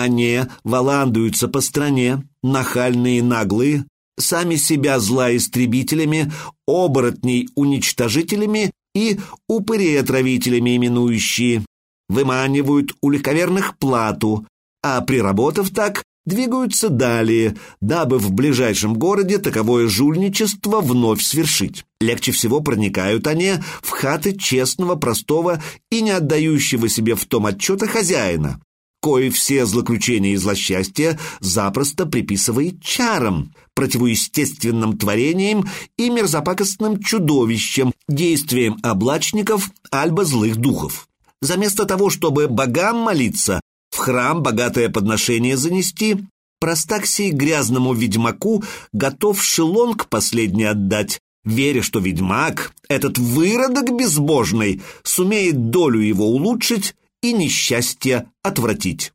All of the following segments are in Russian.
Они валандуются по стране, нахальные и наглые, сами себя зла-истребителями, оборотней-уничтожителями и упырей-отравителями именующие, выманивают у легковерных плату, а приработав так, двигаются далее, дабы в ближайшем городе таковое жульничество вновь свершить. Легче всего проникают они в хаты честного, простого и не отдающего себе в том отчета хозяина, кое все злоключения и злосчастья запросто приписывает чарам, противоестественным творениям и мерзопакостным чудовищам, действиям облачников альба злых духов. Заместо того, чтобы богам молиться, в храм богатое подношение занести, простаксии грязному ведьмаку готов шелонг последний отдать, веря, что ведьмак, этот выродок безбожный, сумеет долю его улучшить и несчастье отвратить.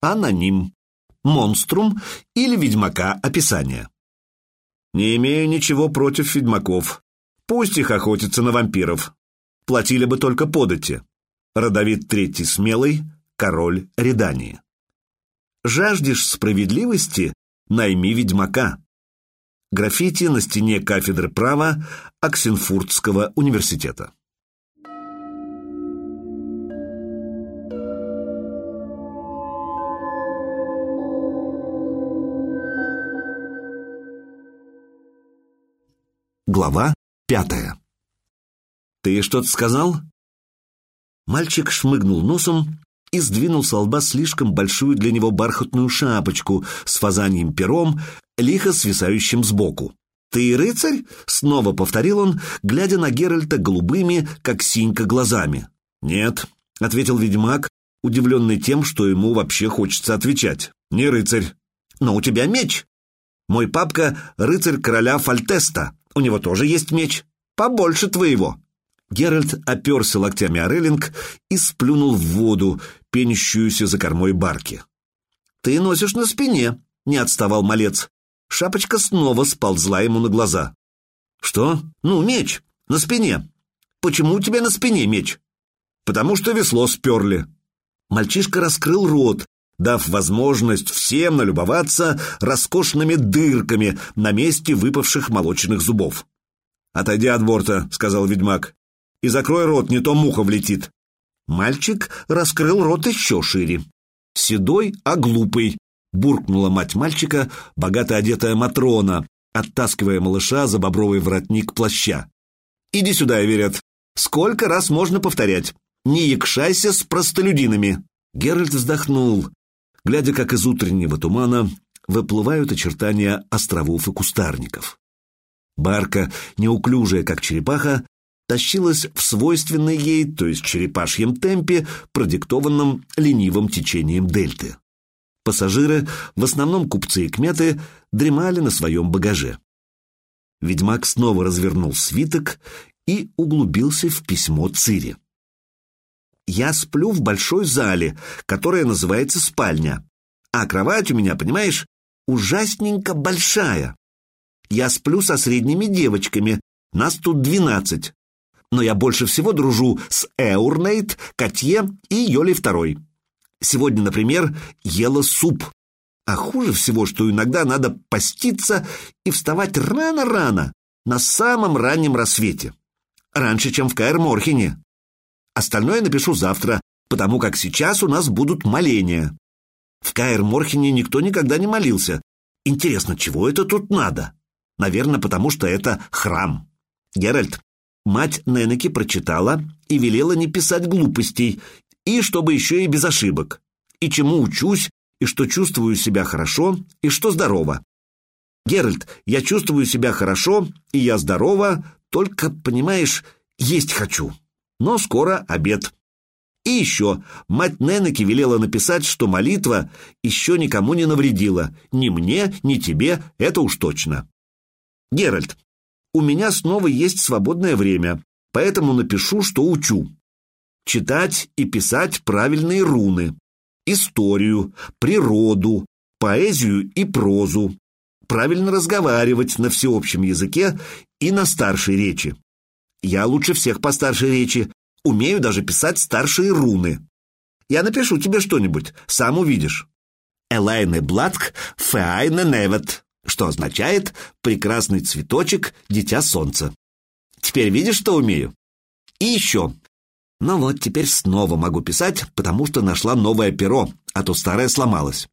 Аноним. Монструм или ведьмака описание. Не имею ничего против ведьмаков. Пусть их охотятся на вампиров. Платили бы только подати. Родовид Третий Смелый, король Редании. Жаждешь справедливости? Найми ведьмака. Граффити на стене кафедры права Оксенфуртского университета. Глава пятая. «Ты что-то сказал?» Мальчик шмыгнул носом и сдвинул с лба слишком большую для него бархатную шапочку с фазаньим пером, лихо свисающим сбоку. «Ты рыцарь?» — снова повторил он, глядя на Геральта голубыми, как синька, глазами. «Нет», — ответил ведьмак, удивленный тем, что ему вообще хочется отвечать. «Не рыцарь». «Но у тебя меч». «Мой папка — рыцарь короля Фальтеста», у него тоже есть меч. Побольше твоего». Геральт оперся локтями о рейлинг и сплюнул в воду, пенящуюся за кормой барки. «Ты носишь на спине», — не отставал малец. Шапочка снова сползла ему на глаза. «Что? Ну, меч. На спине. Почему у тебя на спине меч?» «Потому что весло сперли». Мальчишка раскрыл рот, дав возможность всем налюбоваться роскошными дырками на месте выпавших молочных зубов. «Отойди от борта», — сказал ведьмак, — «и закрой рот, не то муха влетит». Мальчик раскрыл рот еще шире. «Седой, а глупый», — буркнула мать мальчика, богато одетая Матрона, оттаскивая малыша за бобровый воротник плаща. «Иди сюда, верят. Сколько раз можно повторять? Не якшайся с простолюдинами!» Геральт вздохнул глядя, как из утреннего тумана выплывают очертания островов и кустарников. Барка, неуклюжая, как черепаха, тащилась в свойственной ей, то есть черепашьем темпе, продиктованном ленивым течением дельты. Пассажиры, в основном купцы и кметы, дремали на своем багаже. Ведьмак снова развернул свиток и углубился в письмо Цири. Я сплю в большой зале, которая называется спальня. А кровать у меня, понимаешь, ужасненько большая. Я сплю со средними девочками, нас тут двенадцать. Но я больше всего дружу с Эурнейт, Котье и Йолей Второй. Сегодня, например, ела суп. А хуже всего, что иногда надо поститься и вставать рано-рано, на самом раннем рассвете. Раньше, чем в Каэр-Морхене. Остальное напишу завтра, потому как сейчас у нас будут моления. В Каэр-Морхене никто никогда не молился. Интересно, чего это тут надо? Наверное, потому что это храм. Геральт, мать Ненеки прочитала и велела не писать глупостей, и чтобы еще и без ошибок. И чему учусь, и что чувствую себя хорошо, и что здорово. Геральт, я чувствую себя хорошо, и я здорова, только, понимаешь, есть хочу но скоро обед. И еще, мать Ненеки велела написать, что молитва еще никому не навредила, ни мне, ни тебе, это уж точно. Геральт, у меня снова есть свободное время, поэтому напишу, что учу. Читать и писать правильные руны, историю, природу, поэзию и прозу, правильно разговаривать на всеобщем языке и на старшей речи. Я лучше всех по старшей речи, умею даже писать старшие руны. Я напишу тебе что-нибудь, сам увидишь. Элайне Блатк Феайне Невет, что означает «прекрасный цветочек, дитя солнца». Теперь видишь, что умею? И еще. Ну вот, теперь снова могу писать, потому что нашла новое перо, а то старое сломалось.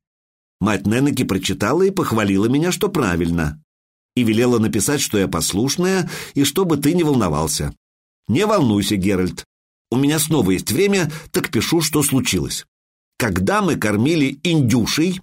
Мать Ненеки прочитала и похвалила меня, что правильно. И велела написать, что я послушная, и чтобы ты не волновался. Не волнуйся, Геральт. У меня снова есть время, так пишу, что случилось. Когда мы кормили индюшей,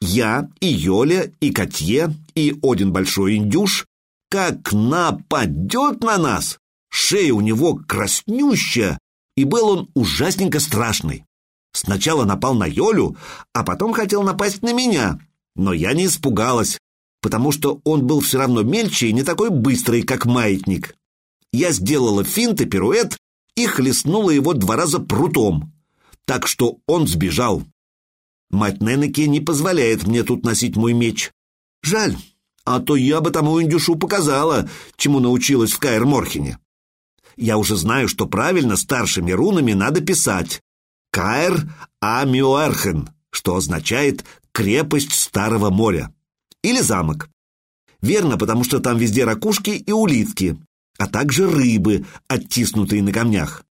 я и Йоля, и Котье, и Один Большой Индюш, как нападет на нас! Шея у него краснющая, и был он ужасненько страшный. Сначала напал на Йолю, а потом хотел напасть на меня, но я не испугалась, потому что он был все равно мельче и не такой быстрый, как маятник. Я сделала финт и пируэт и хлестнула его два раза прутом, так что он сбежал. Мать Ненеке не позволяет мне тут носить мой меч. Жаль, а то я бы тому индюшу показала, чему научилась в Каэр-Морхене. Я уже знаю, что правильно старшими рунами надо писать Каэр Амюэрхен, что означает «крепость Старого моря» или «замок». Верно, потому что там везде ракушки и улитки, а также рыбы, оттиснутые на камнях.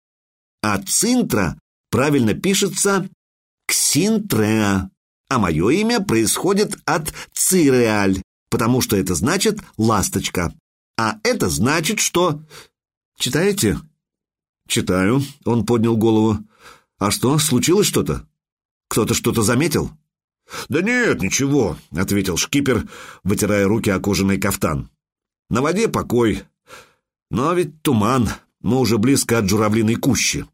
А цинтра правильно пишется Ксинтреа, а мое имя происходит от Циреаль, потому что это значит «ласточка». А это значит, что... Читаете? Читаю, он поднял голову. А что, случилось что-то? Кто-то что-то заметил? Да нет, ничего, ответил шкипер, вытирая руки о кожаный кафтан. На воде покой. Но ведь туман, мы уже близко от журавлиной кущи.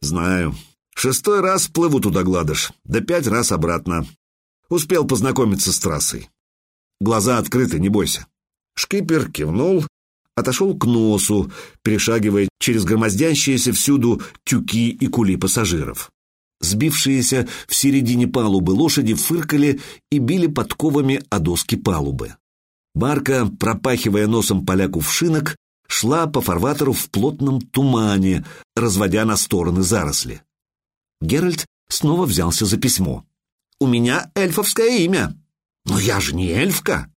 Знаю. Шестой раз плыву туда, Гладыш, да пять раз обратно. Успел познакомиться с трассой. Глаза открыты, не бойся. Шкипер кивнул, отошел к носу, перешагивая через громоздящиеся всюду тюки и кули пассажиров. Сбившиеся в середине палубы лошади фыркали и били подковами о доски палубы. Барка, пропахивая носом поляку в шинок, шла по фарватеру в плотном тумане, разводя на стороны заросли. Геральт снова взялся за письмо. «У меня эльфовское имя». «Но я же не эльфка!»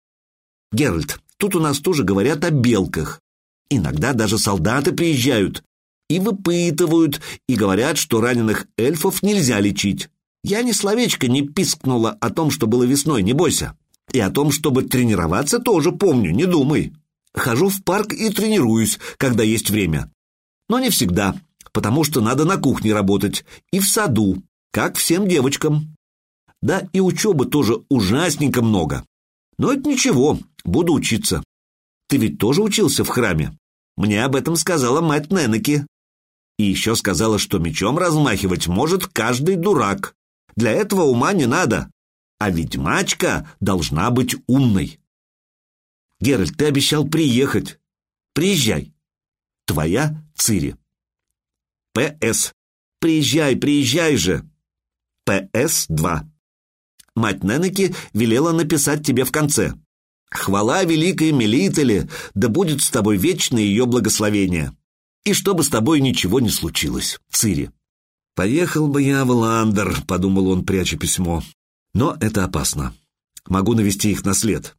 «Геральт, тут у нас тоже говорят о белках. Иногда даже солдаты приезжают и выпытывают, и говорят, что раненых эльфов нельзя лечить. Я ни словечко не пискнула о том, что было весной, не бойся. И о том, чтобы тренироваться, тоже помню, не думай. Хожу в парк и тренируюсь, когда есть время. Но не всегда, потому что надо на кухне работать и в саду, как всем девочкам. Да и учебы тоже ужасненько много. Но это ничего, буду учиться. Ты ведь тоже учился в храме? Мне об этом сказала мать Ненеки. И еще сказала, что мечом размахивать может каждый дурак. Для этого ума не надо. А ведьмачка должна быть умной. Геральт, ты обещал приехать. Приезжай. Твоя Цири. P.S. Приезжай, приезжай же. P.S.2. Мать Ненеки велела написать тебе в конце. Хвала великой Мелителе, да будет с тобой вечное ее благословение. И чтобы с тобой ничего не случилось, Цири. «Поехал бы я в Ландер», — подумал он, пряча письмо. «Но это опасно. Могу навести их на след.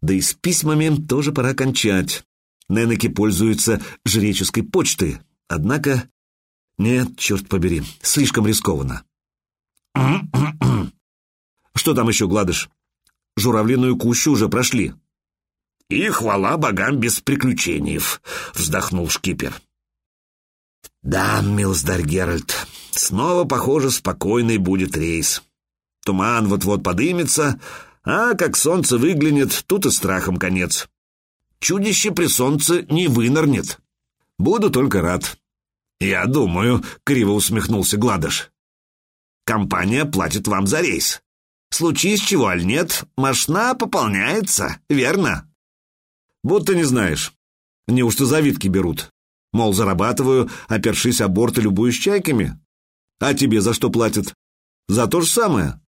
Да и с письмами тоже пора кончать. Ненеки пользуются жреческой почтой, однако... Нет, черт побери, слишком рискованно. Что там еще, Гладыш? Журавлиную кущу уже прошли. «И хвала богам без приключений», — вздохнул шкипер. «Да, милздарь Геральт, снова, похоже, спокойный будет рейс. Туман вот-вот подымется, а как солнце выглянет, тут и страхом конец. Чудище при солнце не вынырнет. Буду только рад». «Я думаю», — криво усмехнулся Гладыш. «Компания платит вам за рейс. Случись чего, аль нет, машина пополняется, верно? Будто не знаешь. Неужто завидки берут? Мол, зарабатываю, опершись о борт и любуюсь чайками. А тебе за что платят? За то же самое.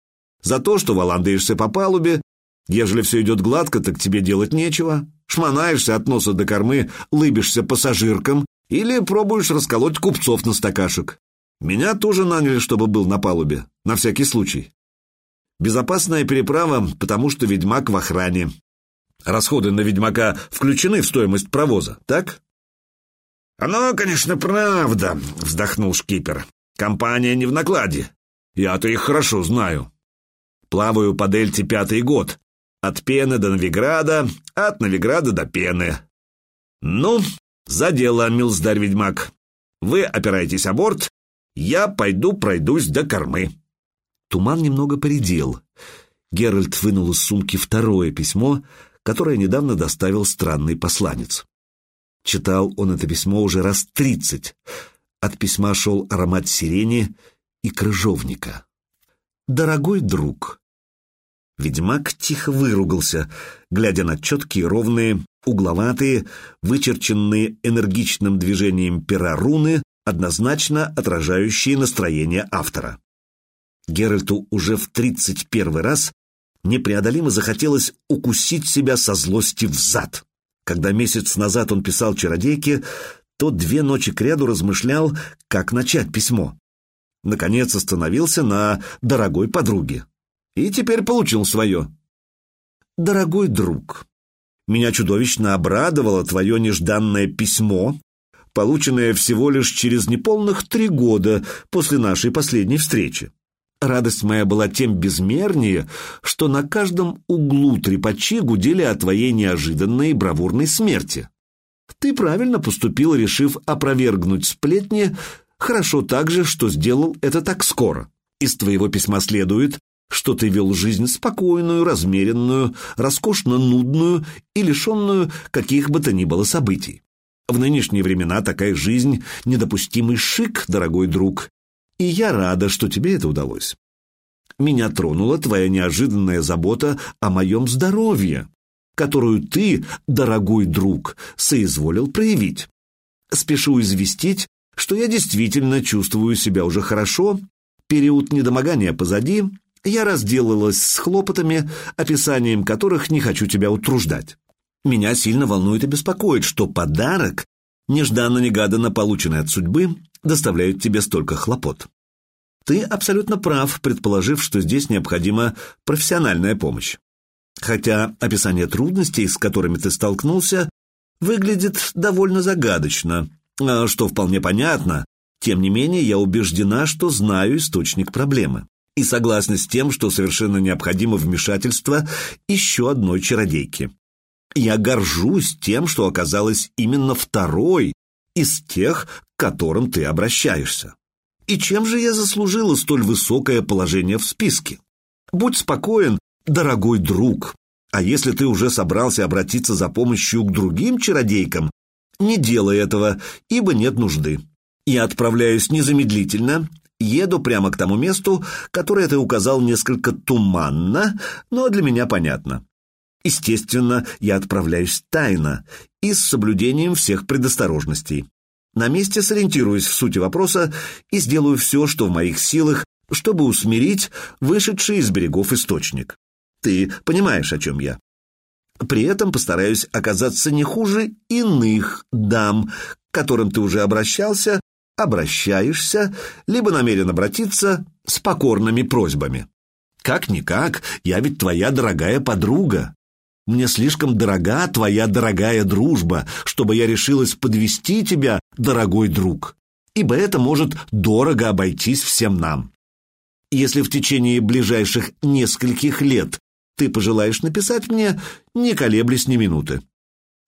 За то, что валандаешься по палубе. Ежели все идет гладко, так тебе делать нечего. Шмонаешься от носа до кормы, лыбишься пассажиркам или пробуешь расколоть купцов на стакашек. Меня тоже наняли, чтобы был на палубе, на всякий случай. Безопасная переправа, потому что ведьмак в охране. Расходы на ведьмака включены в стоимость провоза, так? «Оно, конечно, правда», — вздохнул шкипер. «Компания не в накладе. Я-то их хорошо знаю. Плаваю по дельте пятый год. От Пены до Новиграда, от Новиграда до Пены. Ну, за дело, милздарь-ведьмак. Вы опираетесь о борт, я пойду пройдусь до кормы». Туман немного поредел. Геральт вынул из сумки второе письмо, которое недавно доставил странный посланец. Читал он это письмо уже раз тридцать. От письма шел аромат сирени и крыжовника. «Дорогой друг!» Ведьмак тихо выругался, глядя на четкие, ровные, угловатые, вычерченные энергичным движением пера руны, однозначно отражающие настроение автора. Геральту уже в тридцать первый раз непреодолимо захотелось укусить себя со злости в зад. Когда месяц назад он писал чародейке, то две ночи кряду размышлял, как начать письмо. Наконец остановился на «дорогой подруге». И теперь получил свое. «Дорогой друг, меня чудовищно обрадовало твое нежданное письмо, полученное всего лишь через неполных три года после нашей последней встречи. Радость моя была тем безмернее, что на каждом углу трепачи гудели о твоей неожиданной бравурной смерти. Ты правильно поступил, решив опровергнуть сплетни, хорошо также, что сделал это так скоро. Из твоего письма следует, что ты вел жизнь спокойную, размеренную, роскошно нудную и лишенную каких бы то ни было событий. В нынешние времена такая жизнь — недопустимый шик, дорогой друг, и я рада, что тебе это удалось. Меня тронула твоя неожиданная забота о моем здоровье, которую ты, дорогой друг, соизволил проявить. Спешу известить, что я действительно чувствую себя уже хорошо, период недомогания позади, я разделалась с хлопотами, описанием которых не хочу тебя утруждать. Меня сильно волнует и беспокоит, что подарок, нежданно-негаданно полученный от судьбы, доставляют тебе столько хлопот. Ты абсолютно прав, предположив, что здесь необходима профессиональная помощь. Хотя описание трудностей, с которыми ты столкнулся, выглядит довольно загадочно, а, что вполне понятно, тем не менее я убеждена, что знаю источник проблемы и согласна с тем, что совершенно необходимо вмешательство еще одной чародейки. Я горжусь тем, что оказалась именно второй из тех, к которым ты обращаешься. И чем же я заслужила столь высокое положение в списке? Будь спокоен, дорогой друг. А если ты уже собрался обратиться за помощью к другим чародейкам, не делай этого, ибо нет нужды. Я отправляюсь незамедлительно, еду прямо к тому месту, которое ты указал несколько туманно, но для меня понятно. Естественно, я отправляюсь тайно и с соблюдением всех предосторожностей. На месте сориентируюсь в сути вопроса и сделаю все, что в моих силах, чтобы усмирить вышедший из берегов источник. Ты понимаешь, о чем я. При этом постараюсь оказаться не хуже иных дам, к которым ты уже обращался, обращаешься, либо намерен обратиться с покорными просьбами. Как-никак, я ведь твоя дорогая подруга. Мне слишком дорога твоя дорогая дружба, чтобы я решилась подвести тебя, дорогой друг, ибо это может дорого обойтись всем нам. Если в течение ближайших нескольких лет ты пожелаешь написать мне, не колеблясь ни минуты.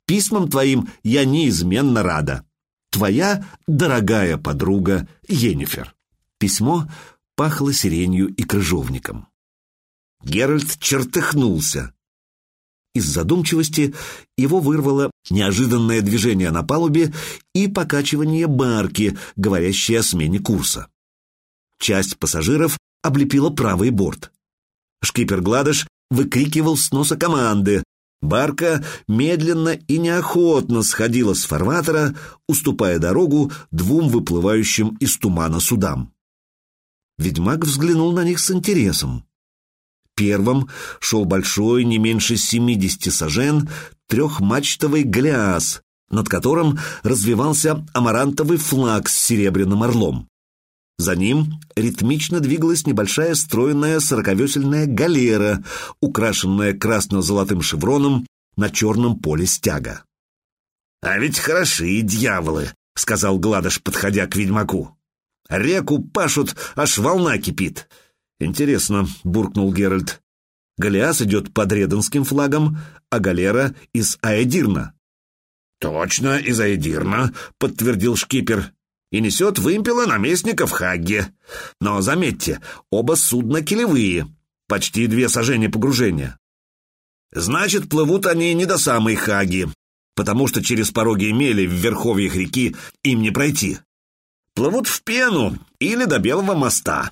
Письмам твоим я неизменно рада. Твоя дорогая подруга Енифер. Письмо пахло сиренью и крыжовником. Геральт чертыхнулся. Из задумчивости его вырвало неожиданное движение на палубе и покачивание барки, говорящее о смене курса. Часть пассажиров облепила правый борт. Шкипер Гладыш выкрикивал с носа команды. Барка медленно и неохотно сходила с фарватера, уступая дорогу двум выплывающим из тумана судам. Ведьмак взглянул на них с интересом. Первым шел большой, не меньше семидесяти сажен, трехмачтовый гляс, над которым развивался амарантовый флаг с серебряным орлом. За ним ритмично двигалась небольшая стройная сороковесельная галера, украшенная красно-золотым шевроном на черном поле стяга. «А ведь хороши дьяволы», — сказал Гладыш, подходя к ведьмаку. «Реку пашут, аж волна кипит». «Интересно», — буркнул Геральт. «Голиас идет под Реденским флагом, а галера из Аэдирна». «Точно, из Аэдирна», — подтвердил шкипер и несет вымпела наместника в Хагге. Но, заметьте, оба судна килевые, почти две сажения погружения. Значит, плывут они не до самой Хаги, потому что через пороги мели в верховьях реки им не пройти. Плывут в пену или до Белого моста.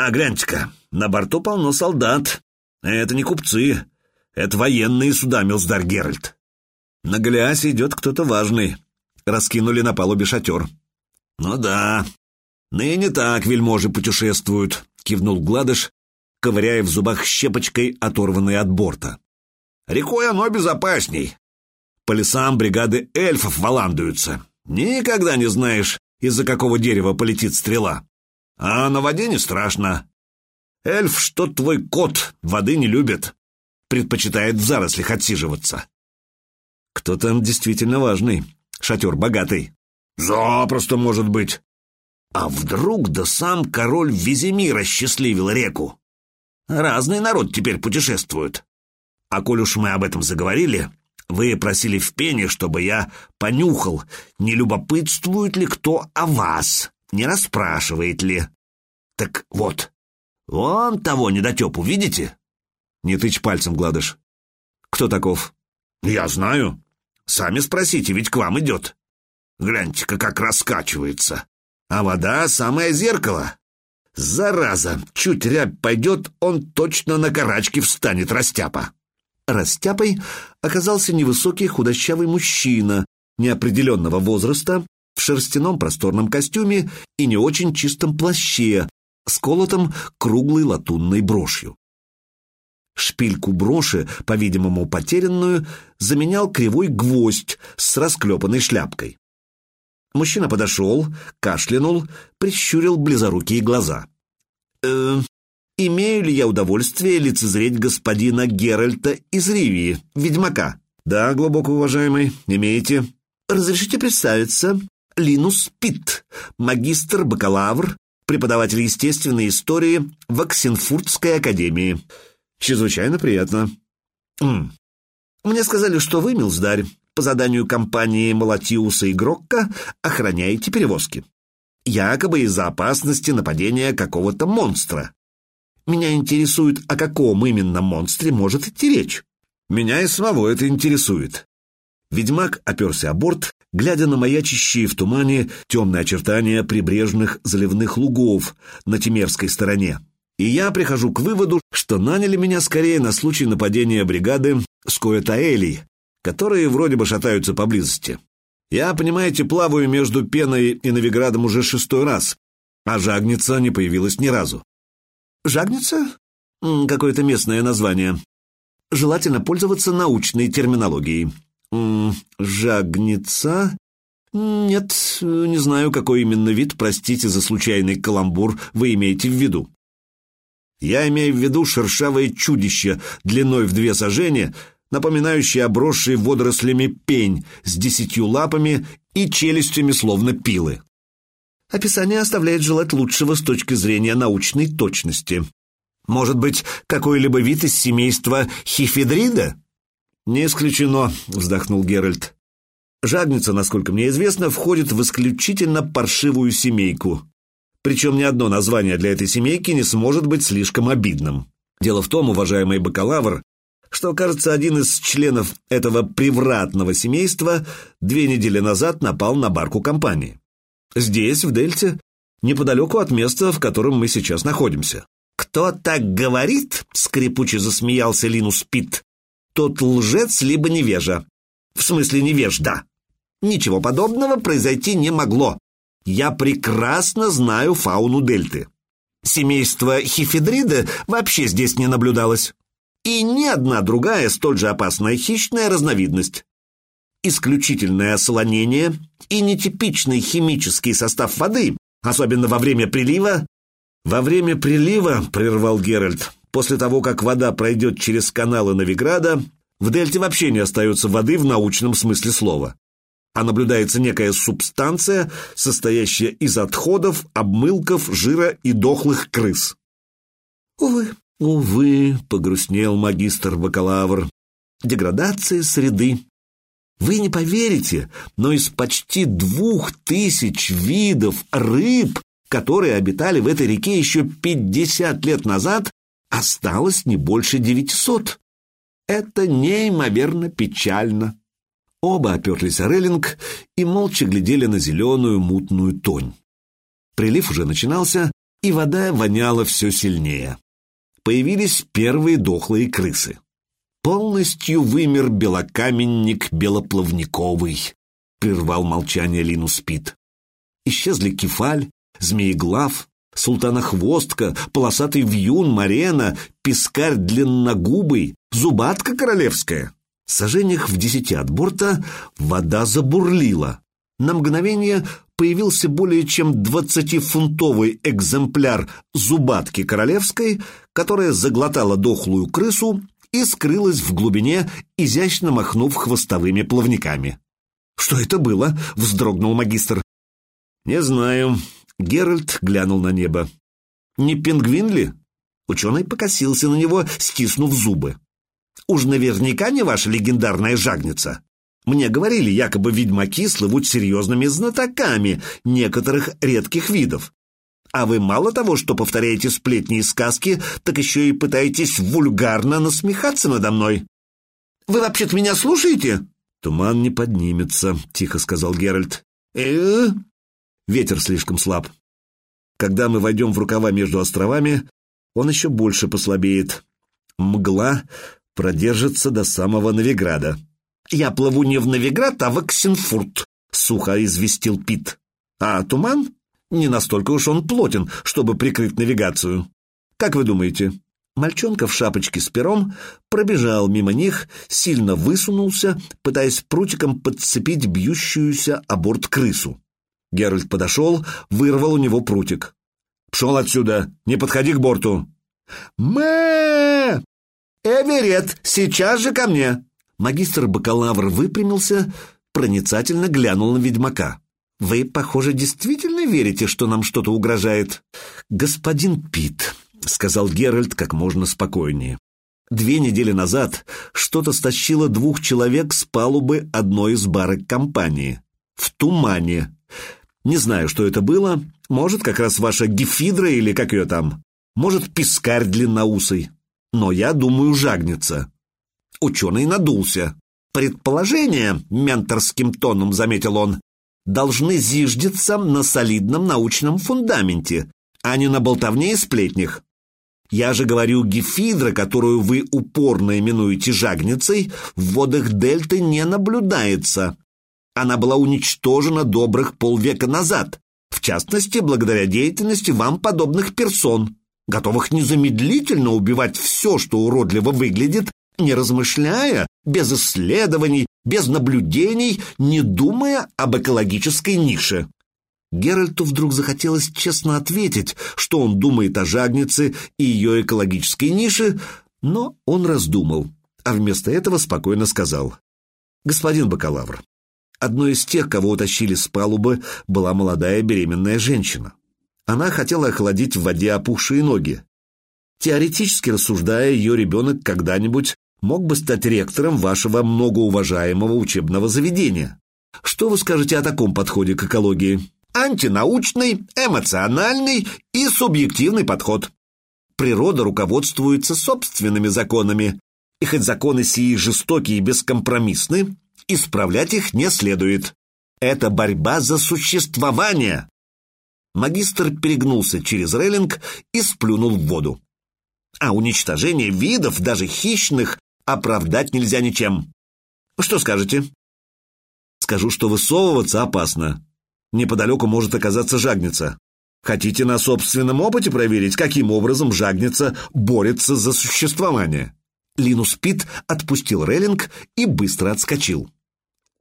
А гляньте-ка, на борту полно солдат. Это не купцы, это военные суда, Милсдар Геральт. На Голиасе идет кто-то важный. Раскинули на палубе шатер. «Ну да, ныне так вельможи путешествуют», — кивнул Гладыш, ковыряя в зубах щепочкой, оторванной от борта. «Рекой оно безопасней. По лесам бригады эльфов валандуются. Никогда не знаешь, из-за какого дерева полетит стрела. А на воде не страшно. Эльф, что твой кот, воды не любит. Предпочитает в зарослях отсиживаться». «Кто там действительно важный? Шатер богатый». Запросто может быть. А вдруг да сам король Визимира счастливил реку? Разный народ теперь путешествует. А коль уж мы об этом заговорили, вы просили в пене, чтобы я понюхал, не любопытствует ли кто о вас, не расспрашивает ли. Так вот, вон того недотепу, видите? Не тычь пальцем, Гладыш. Кто таков? Я знаю. Сами спросите, ведь к вам идет. Гляньте-ка, как раскачивается. А вода — самое зеркало. Зараза, чуть рябь пойдет, он точно на карачке встанет, растяпа. Растяпой оказался невысокий худощавый мужчина неопределенного возраста в шерстяном просторном костюме и не очень чистом плаще, с колотом круглой латунной брошью. Шпильку броши, по-видимому потерянную, заменял кривой гвоздь с расклепанной шляпкой. Мужчина подошел, кашлянул, прищурил близорукие глаза. «Э, «Имею ли я удовольствие лицезреть господина Геральта из Ривии, ведьмака?» «Да, глубоко уважаемый, имеете». «Разрешите представиться. Линус Питт, магистр-бакалавр, преподаватель естественной истории в Оксенфуртской академии». «Чрезвычайно приятно». «М. Мне сказали, что вы, Милздарь, по заданию компании Малатиуса и Грокка охраняете перевозки. Якобы из-за опасности нападения какого-то монстра. Меня интересует, о каком именно монстре может идти речь. Меня и самого это интересует. Ведьмак оперся о борт, глядя на маячащие в тумане темные очертания прибрежных заливных лугов на Тимерской стороне. И я прихожу к выводу, что наняли меня скорее на случай нападения бригады Скоэтаэлей, которые вроде бы шатаются поблизости. Я, понимаете, плаваю между Пеной и Новиградом уже шестой раз, а жагница не появилась ни разу. Жагница? Какое-то местное название. Желательно пользоваться научной терминологией. Жагница? Нет, не знаю, какой именно вид, простите за случайный каламбур, вы имеете в виду. Я имею в виду шершавое чудище длиной в две сажения, напоминающий обросший водорослями пень с десятью лапами и челюстями словно пилы. Описание оставляет желать лучшего с точки зрения научной точности. Может быть, какой-либо вид из семейства хифидрида? Не исключено, вздохнул Геральт. Жадница, насколько мне известно, входит в исключительно паршивую семейку. Причем ни одно название для этой семейки не сможет быть слишком обидным. Дело в том, уважаемый бакалавр, что, кажется, один из членов этого привратного семейства две недели назад напал на барку компании. Здесь, в Дельте, неподалеку от места, в котором мы сейчас находимся. «Кто так говорит?» — скрипуче засмеялся Линус Питт. «Тот лжец либо невежа. В смысле невежда. Ничего подобного произойти не могло. Я прекрасно знаю фауну Дельты. Семейство Хифидрида вообще здесь не наблюдалось и ни одна другая столь же опасная хищная разновидность. Исключительное осолонение и нетипичный химический состав воды, особенно во время прилива?» «Во время прилива», — прервал Геральт, «после того, как вода пройдет через каналы Новиграда, в дельте вообще не остается воды в научном смысле слова, а наблюдается некая субстанция, состоящая из отходов, обмылков, жира и дохлых крыс». «Увы, увы», — погрустнел магистр-бакалавр, «деградация среды, вы не поверите, но из почти двух тысяч видов рыб, которые обитали в этой реке еще 50 лет назад, осталось не больше 900. Это неимоверно печально. Оба оперлись о рейлинг и молча глядели на зеленую мутную тонь. Прилив уже начинался, и вода воняла все сильнее. Появились первые дохлые крысы полностью вымер белокаменник белоплавниковый, прервал молчание Линус Пит. Исчезли кефаль, змееглав, султанохвостка, полосатый вьюн, марена, пескарь длинногубый, зубатка королевская. В сажениях в десяти от борта вода забурлила. На мгновение появился более чем двадцатифунтовый экземпляр зубатки королевской, которая заглотала дохлую крысу и скрылась в глубине, изящно махнув хвостовыми плавниками. «Что это было?» — вздрогнул магистр. «Не знаю». Геральт глянул на небо. «Не пингвин ли?» Ученый покосился на него, стиснув зубы. «Уж наверняка не ваша легендарная жагница. Мне говорили, якобы ведьмаки слывут серьезными знатоками некоторых редких видов. А вы мало того, что повторяете сплетни и сказки, так еще и пытаетесь вульгарно насмехаться надо мной. Вы вообще-то меня слушаете?» «Туман не поднимется», — тихо сказал Геральт. э Ветер слишком слаб. Когда мы войдем в рукава между островами, он еще больше послабеет. Мгла продержится до самого Новиграда. «Я плыву не в Новиград, а в Оксенфурт», — сухо известил Пит. «А туман? Не настолько уж он плотен, чтобы прикрыть навигацию. Как вы думаете?» Мальчонка в шапочке с пером пробежал мимо них, сильно высунулся, пытаясь прутиком подцепить бьющуюся о борт крысу. Геральт подошел, вырвал у него прутик. «Пшел отсюда! Не подходи к борту!» мэ Эверет, сейчас же ко мне!» Магистр-бакалавр выпрямился, проницательно глянул на ведьмака. Вы, похоже, действительно верите, что нам что-то угрожает? Господин Пит, сказал Геральт как можно спокойнее. Две недели назад что-то стащило двух человек с палубы одной из барок компании. В тумане. Не знаю, что это было. Может, как раз ваша гефидра или как ее там. Может, пескарь длинноусый. Но я думаю, жагница. Ученый надулся. Предположение, менторским тоном заметил он, должны зиждиться на солидном научном фундаменте, а не на болтовне и сплетнях. Я же говорю, гефидра, которую вы упорно именуете жагницей, в водах дельты не наблюдается. Она была уничтожена добрых полвека назад, в частности, благодаря деятельности вам подобных персон, готовых незамедлительно убивать все, что уродливо выглядит, не размышляя, без исследований, без наблюдений, не думая об экологической нише. Геральту вдруг захотелось честно ответить, что он думает о жагнице и ее экологической нише, но он раздумал, а вместо этого спокойно сказал. «Господин бакалавр, одной из тех, кого утащили с палубы, была молодая беременная женщина. Она хотела охладить в воде опухшие ноги. Теоретически рассуждая, ее ребенок когда-нибудь мог бы стать ректором вашего многоуважаемого учебного заведения. Что вы скажете о таком подходе к экологии? Антинаучный, эмоциональный и субъективный подход. Природа руководствуется собственными законами, и хоть законы сии жестокие и бескомпромиссны, исправлять их не следует. Это борьба за существование. Магистр перегнулся через рейлинг и сплюнул в воду. А уничтожение видов, даже хищных, оправдать нельзя ничем. Что скажете? Скажу, что высовываться опасно. Неподалеку может оказаться жагница. Хотите на собственном опыте проверить, каким образом жагница борется за существование? Линус Пит отпустил рейлинг и быстро отскочил.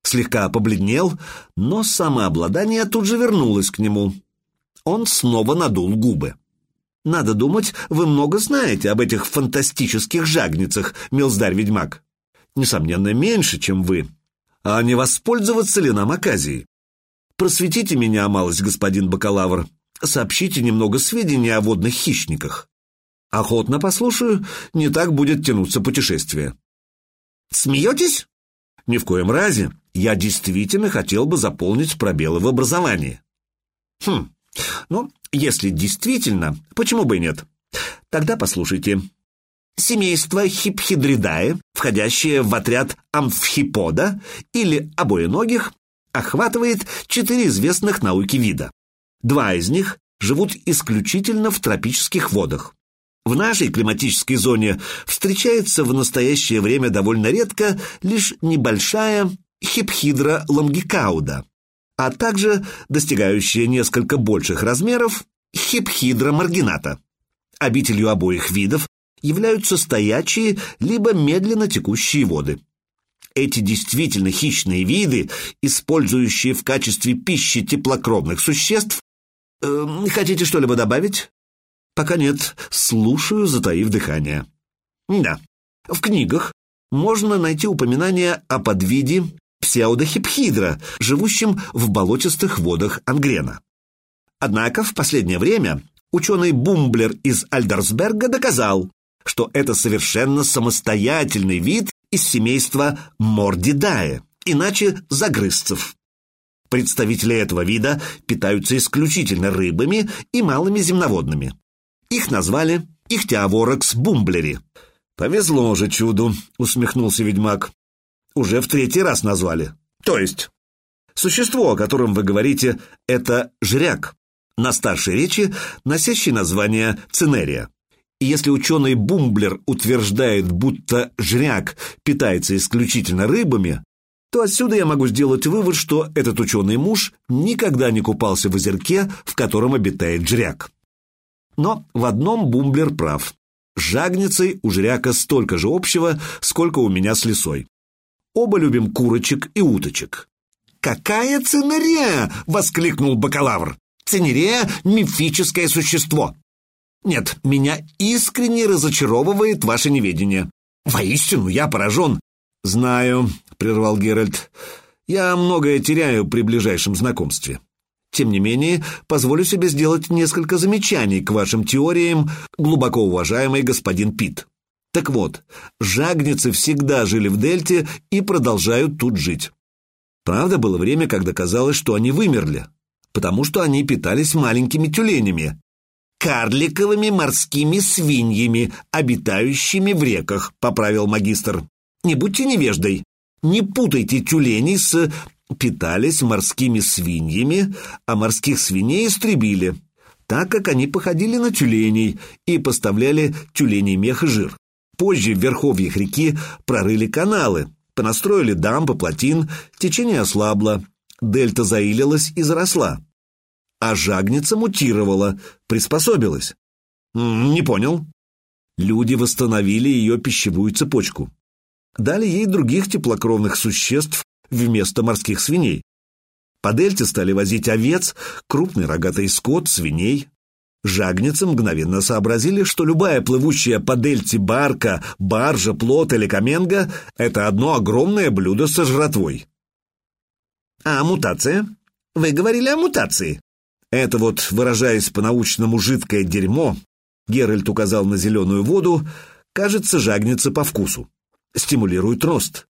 Слегка побледнел, но самообладание тут же вернулось к нему. Он снова надул губы. «Надо думать, вы много знаете об этих фантастических жагницах, милздарь-ведьмак. Несомненно, меньше, чем вы. А не воспользоваться ли нам оказией? Просветите меня, малость, господин бакалавр. Сообщите немного сведений о водных хищниках. Охотно послушаю, не так будет тянуться путешествие». «Смеетесь?» «Ни в коем разе. Я действительно хотел бы заполнить пробелы в образовании». «Хм, ну, если действительно, почему бы и нет? Тогда послушайте. Семейство хипхидридае, входящее в отряд амфхипода или обоеногих, охватывает четыре известных науки вида. Два из них живут исключительно в тропических водах. В нашей климатической зоне встречается в настоящее время довольно редко лишь небольшая хипхидра ламгикауда, а также достигающая несколько больших размеров хипхидра маргината. Обителью обоих видов являются стоячие либо медленно текущие воды. Эти действительно хищные виды, использующие в качестве пищи теплокровных существ, э, хотите что-либо добавить? Пока нет, слушаю, затаив дыхание. Да, в книгах можно найти упоминание о подвиде псевдохипхидра, живущем в болотистых водах Ангрена. Однако в последнее время ученый Бумблер из Альдерсберга доказал, что это совершенно самостоятельный вид из семейства Мордидае, иначе загрызцев. Представители этого вида питаются исключительно рыбами и малыми земноводными. Их назвали Ихтиаворекс бумблери. «Повезло же чуду», — усмехнулся ведьмак уже в третий раз назвали. То есть, существо, о котором вы говорите, это жряк, на старшей речи носящий название цинерия. И если ученый Бумблер утверждает, будто жряк питается исключительно рыбами, то отсюда я могу сделать вывод, что этот ученый муж никогда не купался в озерке, в котором обитает жряк. Но в одном Бумблер прав. С жагницей у жряка столько же общего, сколько у меня с лисой. Оба любим курочек и уточек. «Какая цинерия!» — воскликнул бакалавр. «Цинерия — мифическое существо!» «Нет, меня искренне разочаровывает ваше неведение. Воистину, я поражен!» «Знаю», — прервал Геральт. «Я многое теряю при ближайшем знакомстве. Тем не менее, позволю себе сделать несколько замечаний к вашим теориям, глубоко уважаемый господин Пит. Так вот, жагницы всегда жили в Дельте и продолжают тут жить. Правда, было время, когда казалось, что они вымерли, потому что они питались маленькими тюленями, карликовыми морскими свиньями, обитающими в реках, поправил магистр. Не будьте невеждой, не путайте тюленей с... Питались морскими свиньями, а морских свиней истребили, так как они походили на тюленей и поставляли тюленей мех и жир. Позже в верховьях реки прорыли каналы, понастроили дамбы, плотин, течение ослабло, дельта заилилась и заросла. А жагница мутировала, приспособилась. Не понял. Люди восстановили ее пищевую цепочку. Дали ей других теплокровных существ вместо морских свиней. По дельте стали возить овец, крупный рогатый скот, свиней. Жагницы мгновенно сообразили, что любая плывущая по дельте барка, баржа, плот или каменга — это одно огромное блюдо со жратвой. А мутация? Вы говорили о мутации. Это вот, выражаясь по-научному, жидкое дерьмо, Геральт указал на зеленую воду, кажется, жагница по вкусу. Стимулирует рост.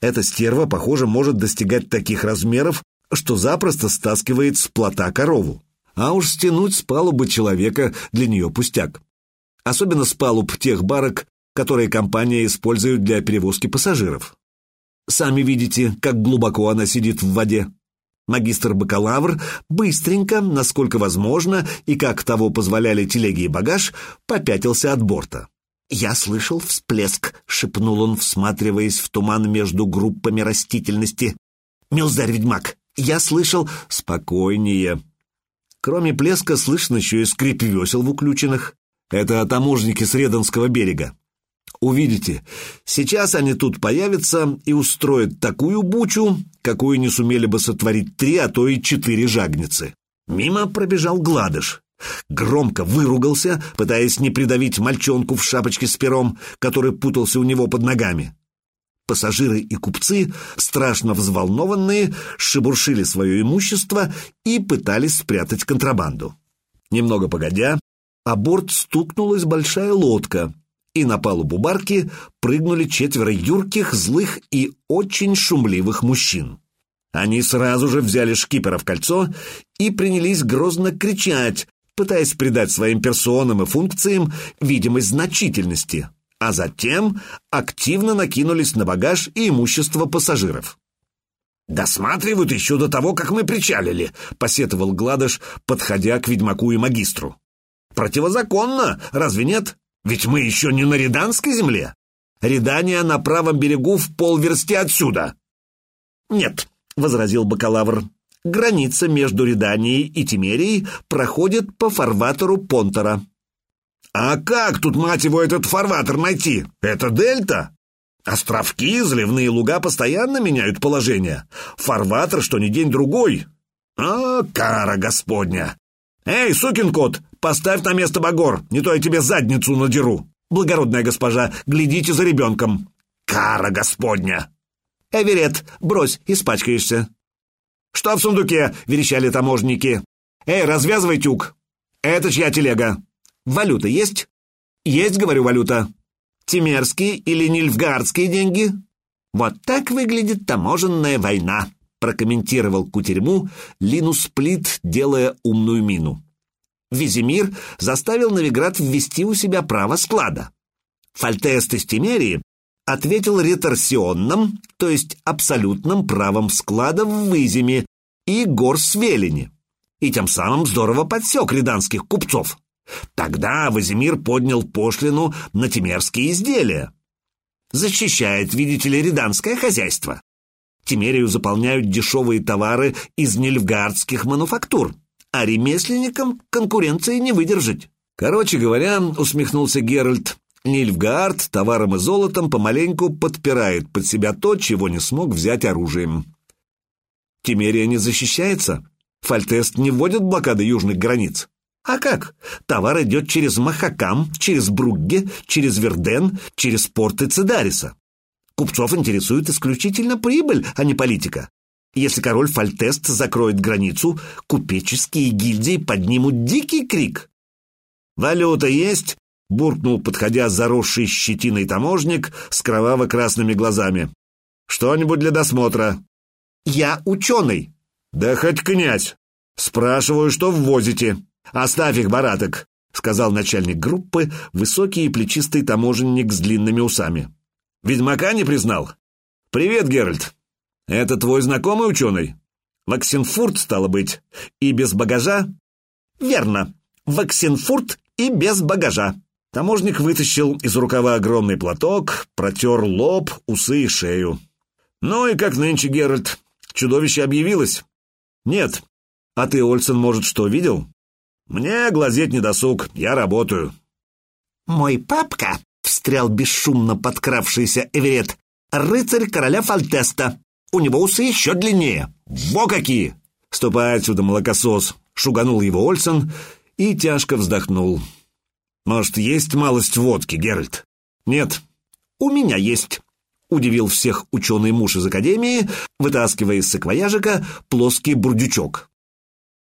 Эта стерва, похоже, может достигать таких размеров, что запросто стаскивает с плота корову а уж стянуть с палубы человека для нее пустяк. Особенно с палуб тех барок, которые компания использует для перевозки пассажиров. Сами видите, как глубоко она сидит в воде. Магистр-бакалавр быстренько, насколько возможно, и как того позволяли телеги и багаж, попятился от борта. «Я слышал всплеск», — шепнул он, всматриваясь в туман между группами растительности. «Милздарь-ведьмак, я слышал...» «Спокойнее», Кроме плеска слышно еще и скрип весел в уключенных. Это таможники с Редонского берега. Увидите, сейчас они тут появятся и устроят такую бучу, какую не сумели бы сотворить три, а то и четыре жагницы. Мимо пробежал Гладыш. Громко выругался, пытаясь не придавить мальчонку в шапочке с пером, который путался у него под ногами. Пассажиры и купцы, страшно взволнованные, шебуршили свое имущество и пытались спрятать контрабанду. Немного погодя, о борт стукнулась большая лодка, и на палубу барки прыгнули четверо юрких, злых и очень шумливых мужчин. Они сразу же взяли шкипера в кольцо и принялись грозно кричать, пытаясь придать своим персонам и функциям видимость значительности, а затем активно накинулись на багаж и имущество пассажиров. «Досматривают еще до того, как мы причалили», — посетовал Гладыш, подходя к ведьмаку и магистру. «Противозаконно, разве нет? Ведь мы еще не на Реданской земле. Редания на правом берегу в полверсти отсюда». «Нет, — возразил бакалавр. «Граница между Реданией и Тимерией проходит по фарватеру Понтера». «А как тут, мать его, этот фарватер найти? Это дельта?» «Островки, заливные луга постоянно меняют положение. Фарватер, что ни день другой». «А, кара господня!» «Эй, сукин кот, поставь на место багор, не то я тебе задницу надеру!» «Благородная госпожа, глядите за ребенком!» «Кара господня!» «Эверет, брось, испачкаешься». «Что в сундуке?» — верещали таможники. «Эй, развязывай тюк! Это чья телега? Валюта есть?» «Есть, говорю, валюта. Тимерские или нильфгардские деньги?» «Вот так выглядит таможенная война», — прокомментировал кутерьму Линус Плит, делая умную мину. Визимир заставил Новиград ввести у себя право склада. Фальтест из Тимерии ответил реторсионным, то есть абсолютным правом склада в Выземе и гор Свелине, и тем самым здорово подсек ряданских купцов. Тогда Вазимир поднял пошлину на тимерские изделия. Защищает, видите ли, ряданское хозяйство. Тимерию заполняют дешевые товары из нельфгардских мануфактур, а ремесленникам конкуренции не выдержать. Короче говоря, усмехнулся Геральт, Нильфгаард товаром и золотом помаленьку подпирает под себя то, чего не смог взять оружием. Тимерия не защищается? Фальтест не вводит блокады южных границ? А как? Товар идет через Махакам, через Бругге, через Верден, через порты Цедариса. Купцов интересует исключительно прибыль, а не политика. Если король Фальтест закроет границу, купеческие гильдии поднимут дикий крик. «Валюта есть?» Буркнул, подходя заросший щетиной таможник с кроваво-красными глазами. «Что-нибудь для досмотра?» «Я ученый». «Да хоть князь. Спрашиваю, что ввозите. Оставь их, бараток», — сказал начальник группы, высокий и плечистый таможенник с длинными усами. «Ведьмака не признал?» «Привет, Геральт. Это твой знакомый ученый?» «Ваксинфурт, стало быть. И без багажа?» «Верно. Ваксинфурт и без багажа». Таможник вытащил из рукава огромный платок, протер лоб, усы и шею. «Ну и как нынче, Геральт? Чудовище объявилось?» «Нет. А ты, Ольсен, может, что видел?» «Мне глазеть не досуг, я работаю». «Мой папка», — встрял бесшумно подкравшийся Эверет, — «рыцарь короля Фальтеста. У него усы еще длиннее. Во какие!» «Ступай отсюда, молокосос!» — шуганул его Ольсен и тяжко вздохнул. Может, есть малость водки, Геральт? Нет. У меня есть. Удивил всех ученый муж из академии, вытаскивая из саквояжика плоский бурдючок.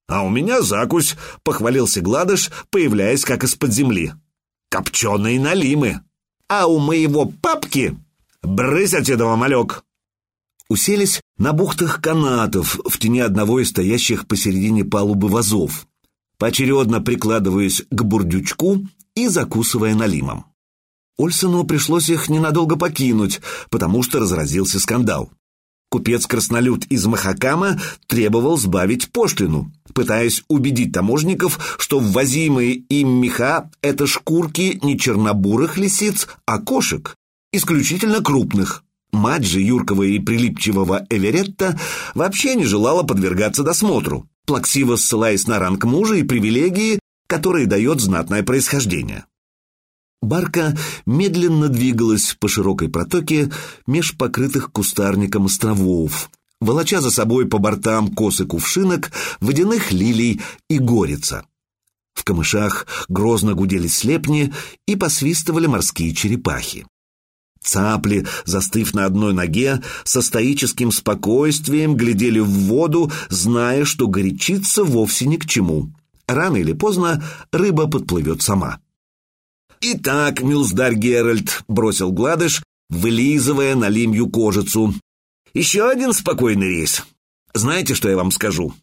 «А у меня закусь», — похвалился Гладыш, появляясь как из-под земли. «Копченые налимы». «А у моего папки...» «Брысь отсюда, малек!» Уселись на бухтах канатов в тени одного из стоящих посередине палубы вазов, поочередно прикладываясь к бурдючку и закусывая налимом. Ольсену пришлось их ненадолго покинуть, потому что разразился скандал. Купец-краснолюд из Махакама требовал сбавить пошлину, пытаясь убедить таможников, что ввозимые им меха — это шкурки не чернобурых лисиц, а кошек, исключительно крупных. Мать же юркого и прилипчивого Эверетта вообще не желала подвергаться досмотру, плаксиво ссылаясь на ранг мужа и привилегии, которые дает знатное происхождение. Барка медленно двигалась по широкой протоке меж покрытых кустарником островов, волоча за собой по бортам косы кувшинок, водяных лилий и горица. В камышах грозно гудели слепни и посвистывали морские черепахи. Цапли, застыв на одной ноге, со стоическим спокойствием глядели в воду, зная, что горячиться вовсе ни к чему. Рано или поздно рыба подплывет сама. «Итак, милздарь Геральт», — бросил Гладыш, вылизывая на лимью кожицу. «Еще один спокойный рейс. Знаете, что я вам скажу?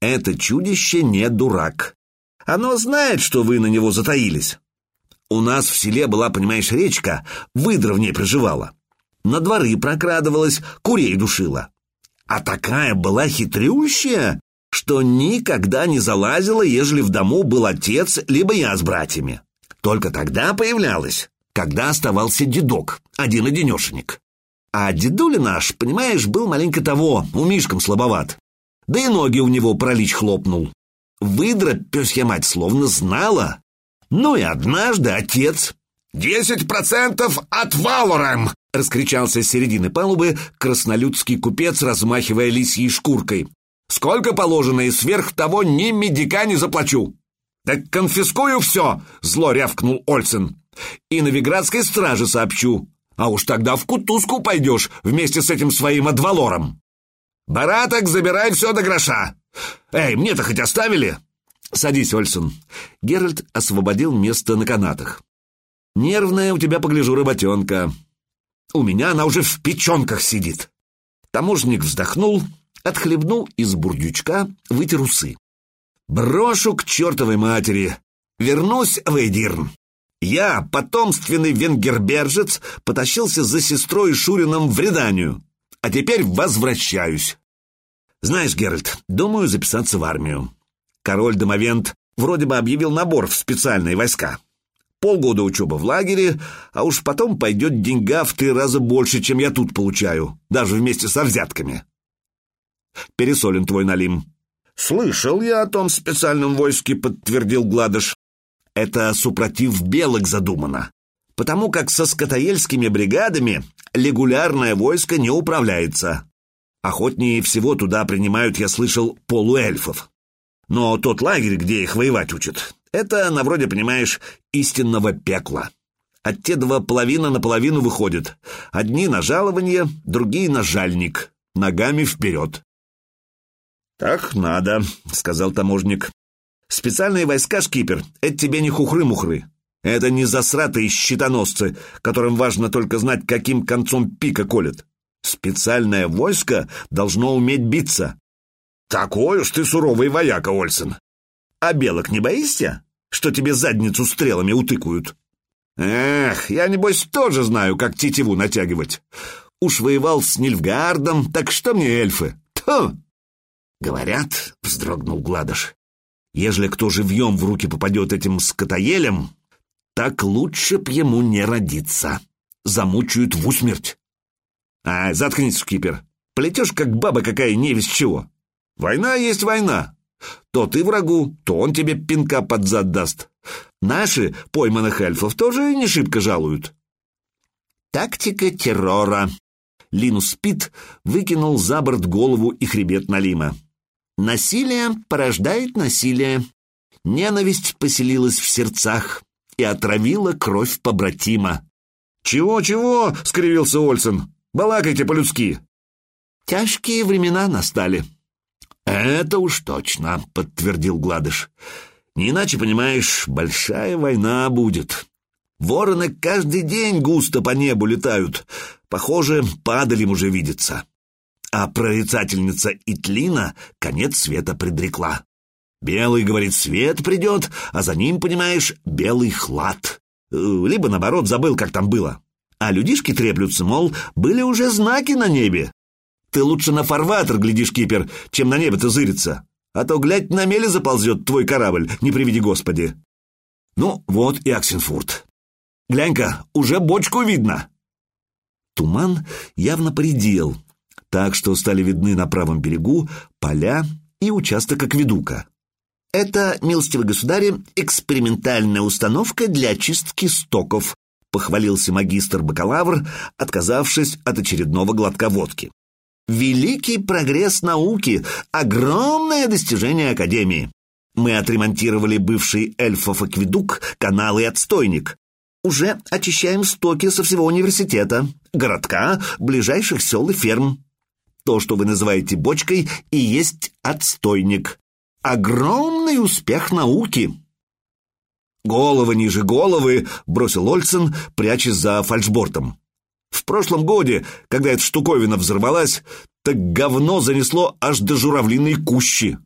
Это чудище не дурак. Оно знает, что вы на него затаились. У нас в селе была, понимаешь, речка, выдра в ней проживала. На дворы прокрадывалась, курей душила. А такая была хитрющая, что никогда не залазила, ежели в дому был отец, либо я с братьями. Только тогда появлялась, когда оставался дедок, один-одинешенек. А дедуля наш, понимаешь, был маленько того, умишком слабоват. Да и ноги у него пролич хлопнул. Выдра, пёсья мать, словно знала. Ну и однажды отец... «Десять процентов от Валорем!» — раскричался с середины палубы краснолюдский купец, размахивая лисьей шкуркой. «Сколько положено, и сверх того ни медика не заплачу!» «Так конфискую все!» — зло рявкнул Ольсен. «И на Виградской страже сообщу. А уж тогда в кутузку пойдешь вместе с этим своим адвалором. Бараток, забирай все до гроша!» «Эй, мне-то хоть оставили?» «Садись, Ольсон». Геральт освободил место на канатах. «Нервная у тебя, погляжу, работенка. У меня она уже в печенках сидит». Таможник вздохнул, отхлебнул из бурдючка, вытер усы. «Брошу к чертовой матери. Вернусь в Эйдирн. Я, потомственный венгербержец, потащился за сестрой Шурином в Реданию, а теперь возвращаюсь. Знаешь, Геральт, думаю записаться в армию. Король Домовент вроде бы объявил набор в специальные войска. Полгода учеба в лагере, а уж потом пойдет деньга в три раза больше, чем я тут получаю, даже вместе со взятками. Пересолен твой налим. Слышал я о том специальном войске, подтвердил Гладыш. Это супротив белок задумано, потому как со скотоельскими бригадами регулярное войско не управляется. Охотнее всего туда принимают, я слышал, полуэльфов. Но тот лагерь, где их воевать учат, это, на вроде, понимаешь, истинного пекла. От те два половина на половину выходят. Одни на жалование, другие на жальник. Ногами вперед. «Так надо», — сказал таможник. «Специальные войска, шкипер, это тебе не хухры-мухры. Это не засратые щитоносцы, которым важно только знать, каким концом пика колет. Специальное войско должно уметь биться. Такой уж ты суровый вояка, Ольсен. А белок не боишься, что тебе задницу стрелами утыкают? Эх, я, небось, тоже знаю, как тетиву натягивать. Уж воевал с Нильфгаардом, так что мне эльфы? Тьфу! Говорят, — вздрогнул Гладыш, — ежели кто живьем в руки попадет этим скотоелем, так лучше б ему не родиться. Замучают в усмерть. «А, заткнись, шкипер. Полетешь, как баба какая невесть чего. Война есть война. То ты врагу, то он тебе пинка под зад даст. Наши пойманных эльфов тоже не шибко жалуют». Тактика террора. Линус Пит выкинул за борт голову и хребет Налима. Насилие порождает насилие. Ненависть поселилась в сердцах и отравила кровь побратима. «Чего-чего?» — скривился Ольсен. Балакайте по-людски. Тяжкие времена настали. Это уж точно, подтвердил Гладыш. Не иначе, понимаешь, большая война будет. Вороны каждый день густо по небу летают. Похоже, падалем уже видится. А прорицательница Итлина конец света предрекла. Белый, говорит, свет придет, а за ним, понимаешь, белый хлад. Э, либо, наоборот, забыл, как там было. А людишки треплются, мол, были уже знаки на небе. Ты лучше на фарватер глядишь, кипер, чем на небо-то зыриться. А то, глядь, на меле заползет твой корабль, не приведи Господи. Ну, вот и Аксенфурт. Глянь-ка, уже бочку видно. Туман явно поредел, так что стали видны на правом берегу поля и участок акведука. Это, милостивый государь, экспериментальная установка для очистки стоков, похвалился магистр-бакалавр, отказавшись от очередного глотка водки. Великий прогресс науки, огромное достижение Академии. Мы отремонтировали бывший эльфов акведук, канал и отстойник. Уже очищаем стоки со всего университета, городка, ближайших сел и ферм. То, что вы называете бочкой, и есть отстойник. Огромный успех науки. «Головы ниже головы!» — бросил Ольцен, прячась за фальшбортом. В прошлом годе, когда эта штуковина взорвалась, так говно занесло аж до журавлиной кущи.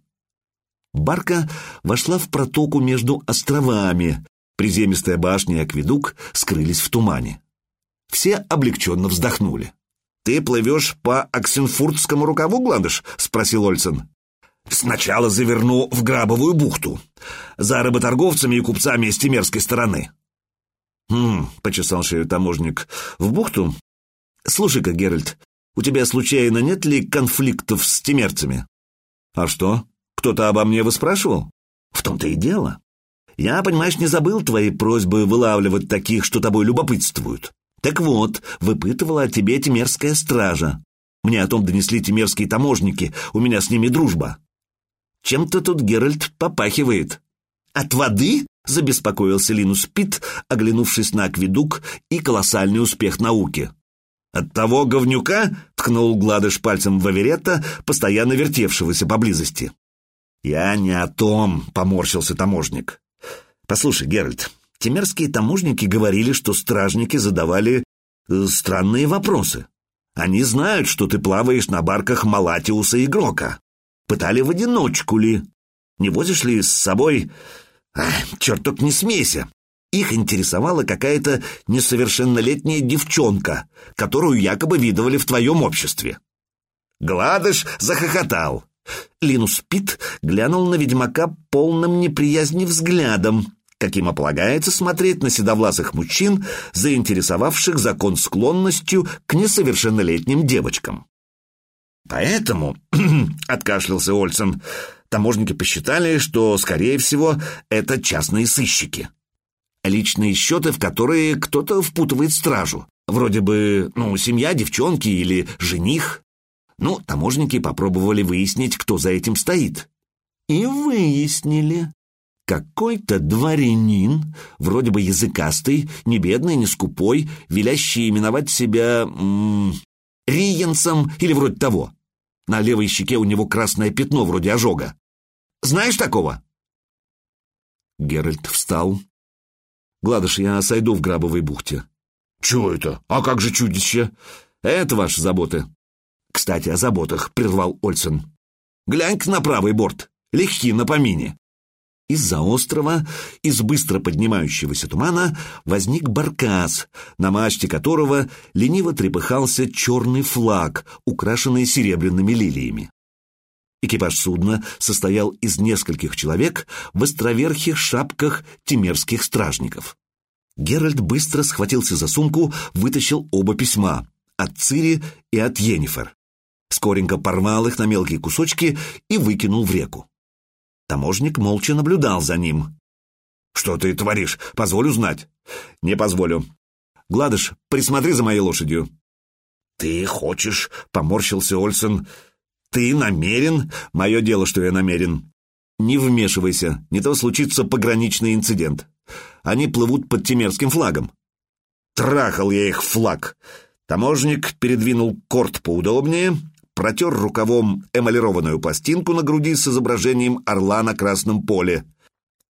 Барка вошла в протоку между островами. Приземистая башня и акведук скрылись в тумане. Все облегченно вздохнули. «Ты плывешь по Оксенфуртскому рукаву, Гладыш?» — спросил Ольцен. «Сначала заверну в Грабовую бухту, за работорговцами и купцами с Тимерской стороны. «Хм», — почесал шею таможник, — «в бухту? Слушай-ка, Геральт, у тебя случайно нет ли конфликтов с тимерцами?» «А что? Кто-то обо мне выспрашивал?» «В том-то и дело. Я, понимаешь, не забыл твои просьбы вылавливать таких, что тобой любопытствуют. Так вот, выпытывала о тебе тимерская стража. Мне о том донесли тимерские таможники, у меня с ними дружба. Чем-то тут Геральт попахивает. От воды?» забеспокоился Линус Пит, оглянувшись на акведук и колоссальный успех науки. «От того говнюка?» — ткнул Гладыш пальцем в Аверетта, постоянно вертевшегося поблизости. «Я не о том», — поморщился таможник. «Послушай, Геральт, темерские таможники говорили, что стражники задавали э, странные вопросы. Они знают, что ты плаваешь на барках Малатиуса и Грока. Пытали в одиночку ли? Не возишь ли с собой Ах, черт, только не смейся. Их интересовала какая-то несовершеннолетняя девчонка, которую якобы видывали в твоем обществе. Гладыш захохотал. Линус Пит глянул на ведьмака полным неприязни взглядом, каким полагается смотреть на седовласых мужчин, заинтересовавших закон склонностью к несовершеннолетним девочкам. «Поэтому», — откашлялся Ольсен, таможники посчитали, что, скорее всего, это частные сыщики. Личные счеты, в которые кто-то впутывает стражу. Вроде бы, ну, семья девчонки или жених. Ну, таможники попробовали выяснить, кто за этим стоит. И выяснили. Какой-то дворянин, вроде бы языкастый, не бедный, не скупой, велящий именовать себя... М -м, Риенсом или вроде того. На левой щеке у него красное пятно, вроде ожога. Знаешь такого?» Геральт встал. «Гладыш, я сойду в Грабовой бухте». «Чего это? А как же чудище?» «Это ваши заботы». «Кстати, о заботах», — прервал Ольсен. «Глянь-ка на правый борт. Легки на помине». Из-за острова, из быстро поднимающегося тумана, возник баркас, на мачте которого лениво трепыхался черный флаг, украшенный серебряными лилиями. Экипаж судна состоял из нескольких человек в островерхих шапках темерских стражников. Геральт быстро схватился за сумку, вытащил оба письма — от Цири и от Йеннифер. Скоренько порвал их на мелкие кусочки и выкинул в реку. Таможник молча наблюдал за ним. «Что ты творишь? Позволю знать». «Не позволю. Гладыш, присмотри за моей лошадью». «Ты хочешь?» — поморщился Ольсен. «Ты намерен?» «Мое дело, что я намерен». «Не вмешивайся, не то случится пограничный инцидент. Они плывут под темерским флагом». «Трахал я их флаг!» Таможник передвинул корт поудобнее, протер рукавом эмалированную пластинку на груди с изображением орла на красном поле.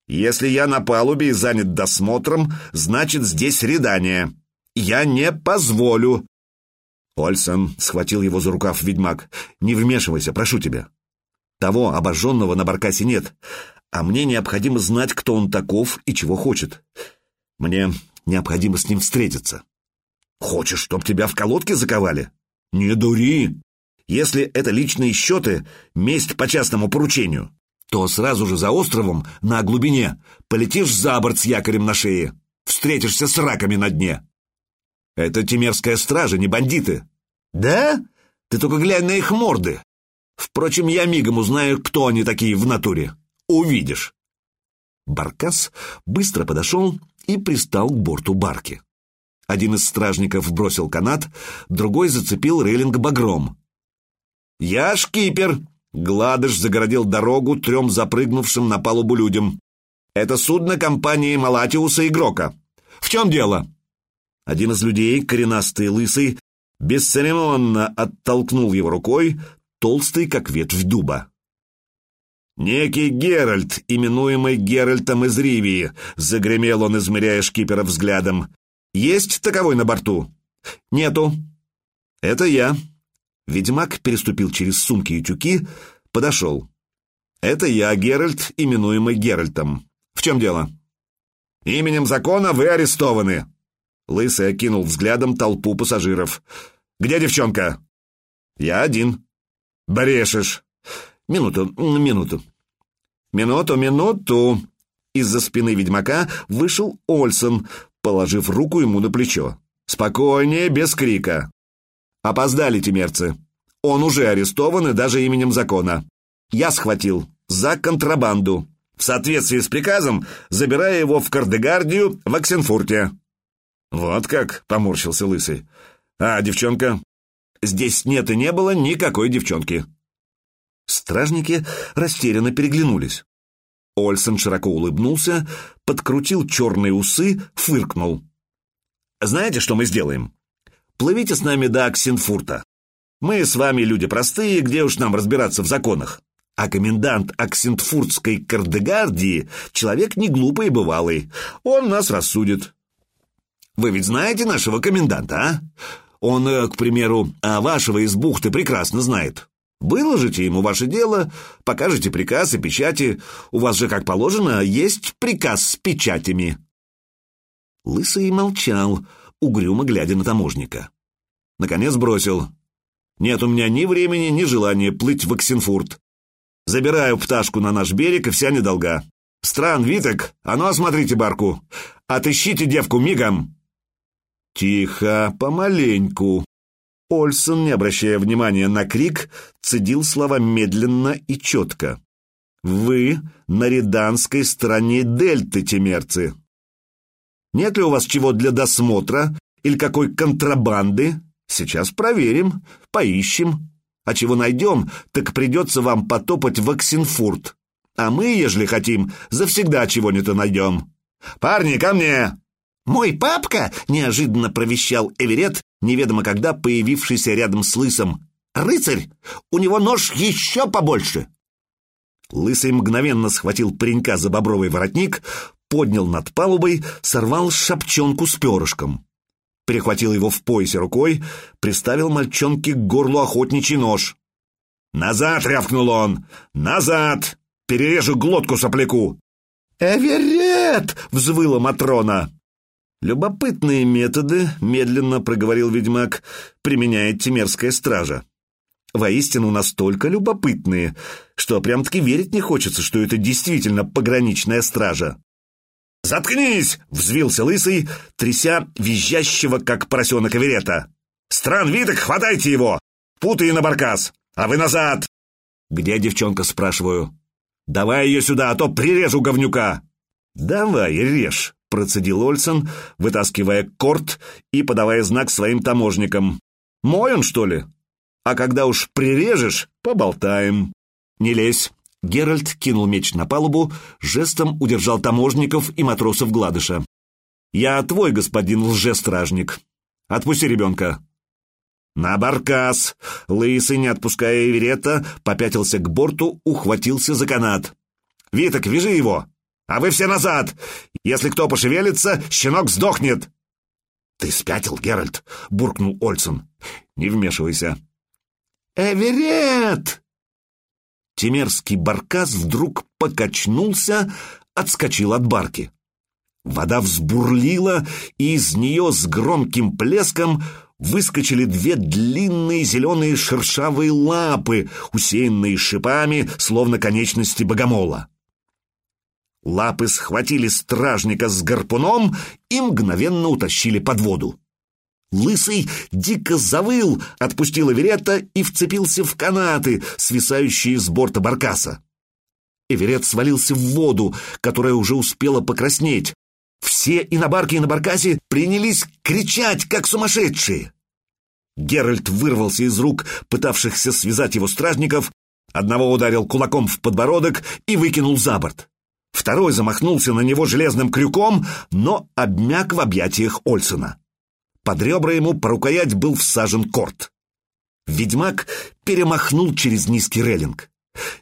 «Если я на палубе и занят досмотром, значит, здесь рядание. Я не позволю!» Ольсон схватил его за рукав ведьмак. «Не вмешивайся, прошу тебя. Того обожженного на баркасе нет, а мне необходимо знать, кто он таков и чего хочет. Мне необходимо с ним встретиться». «Хочешь, чтоб тебя в колодке заковали?» «Не дури! Если это личные счеты, месть по частному поручению, то сразу же за островом, на глубине, полетишь за борт с якорем на шее, встретишься с раками на дне. Это темерская стража, не бандиты. Да? Ты только глянь на их морды. Впрочем, я мигом узнаю, кто они такие в натуре. Увидишь. Баркас быстро подошел и пристал к борту барки. Один из стражников бросил канат, другой зацепил рейлинг багром. «Я шкипер!» Гладыш загородил дорогу трем запрыгнувшим на палубу людям. «Это судно компании Малатиуса и Грока. В чем дело?» Один из людей, коренастый лысый, бесцеремонно оттолкнул его рукой, толстый, как ветвь дуба. «Некий Геральт, именуемый Геральтом из Ривии», — загремел он, измеряя шкипера взглядом. «Есть таковой на борту?» «Нету». «Это я». Ведьмак переступил через сумки и тюки, подошел. «Это я, Геральт, именуемый Геральтом. В чем дело?» «Именем закона вы арестованы». Лысый окинул взглядом толпу пассажиров. «Где девчонка?» «Я один». «Брешешь». «Минуту, минуту». «Минуту, минуту». Из-за спины ведьмака вышел Ольсон, положив руку ему на плечо. «Спокойнее, без крика». «Опоздали, тимерцы. Он уже арестован и даже именем закона. Я схватил. За контрабанду. В соответствии с приказом, забирая его в Кардегардию в Оксенфурте». «Вот как?» — поморщился Лысый. «А девчонка?» «Здесь нет и не было никакой девчонки». Стражники растерянно переглянулись. Ольсен широко улыбнулся, подкрутил черные усы, фыркнул. «Знаете, что мы сделаем? Плывите с нами до Аксенфурта. Мы с вами люди простые, где уж нам разбираться в законах. А комендант Аксентфуртской Кардегардии — человек не глупый и бывалый. Он нас рассудит. Вы ведь знаете нашего коменданта, а? Он, э, к примеру, вашего из бухты прекрасно знает. Выложите ему ваше дело, покажете приказ и печати. У вас же, как положено, есть приказ с печатями». Лысый молчал, угрюмо глядя на таможника. Наконец бросил. «Нет у меня ни времени, ни желания плыть в Оксенфурт. Забираю пташку на наш берег и вся недолга. Стран, Виток, а ну осмотрите барку. Отыщите девку мигом!» «Тихо, помаленьку!» Ольсон, не обращая внимания на крик, цедил слова медленно и четко. «Вы на реданской стороне дельты, темерцы. Нет ли у вас чего для досмотра или какой контрабанды? Сейчас проверим, поищем. А чего найдем, так придется вам потопать в Оксенфурт. А мы, ежели хотим, завсегда чего-нибудь найдем. Парни, ко мне!» «Мой папка!» — неожиданно провещал Эверет, неведомо когда появившийся рядом с Лысом. «Рыцарь! У него нож еще побольше!» Лысый мгновенно схватил паренька за бобровый воротник, поднял над палубой, сорвал шапчонку с перышком. Перехватил его в поясе рукой, приставил мальчонке к горлу охотничий нож. «Назад!» — рявкнул он. «Назад! Перережу глотку сопляку!» «Эверет!» — взвыла Матрона. «Любопытные методы», — медленно проговорил ведьмак, — «применяет Тимерская стража. Воистину настолько любопытные, что прям-таки верить не хочется, что это действительно пограничная стража». «Заткнись!» — взвился лысый, тряся визжащего, как поросенок Аверета. «Стран Виток, хватайте его! Путай на баркас! А вы назад!» «Где девчонка?» — спрашиваю. «Давай ее сюда, а то прирежу говнюка!» «Давай, режь!» — процедил Ольсон, вытаскивая корт и подавая знак своим таможникам. «Мой он, что ли? А когда уж прирежешь, поболтаем. Не лезь». Геральт кинул меч на палубу, жестом удержал таможников и матросов Гладыша. «Я твой, господин лжестражник. Отпусти ребенка». «На баркас!» Лысый, не отпуская Эверета, попятился к борту, ухватился за канат. «Виток, вяжи его! А вы все назад! Если кто пошевелится, щенок сдохнет!» «Ты спятил, Геральт!» — буркнул Ольсон. «Не вмешивайся!» «Эверет!» Тимерский баркас вдруг покачнулся, отскочил от барки. Вода взбурлила, и из нее с громким плеском выскочили две длинные зеленые шершавые лапы, усеянные шипами, словно конечности богомола. Лапы схватили стражника с гарпуном и мгновенно утащили под воду. Лысый дико завыл, отпустил Эверетта и вцепился в канаты, свисающие с борта баркаса. Эверет свалился в воду, которая уже успела покраснеть. Все и на барке, и на баркасе принялись кричать, как сумасшедшие. Геральт вырвался из рук пытавшихся связать его стражников, одного ударил кулаком в подбородок и выкинул за борт. Второй замахнулся на него железным крюком, но обмяк в объятиях Ольсона. Под ребра ему по рукоять был всажен корт. Ведьмак перемахнул через низкий реллинг.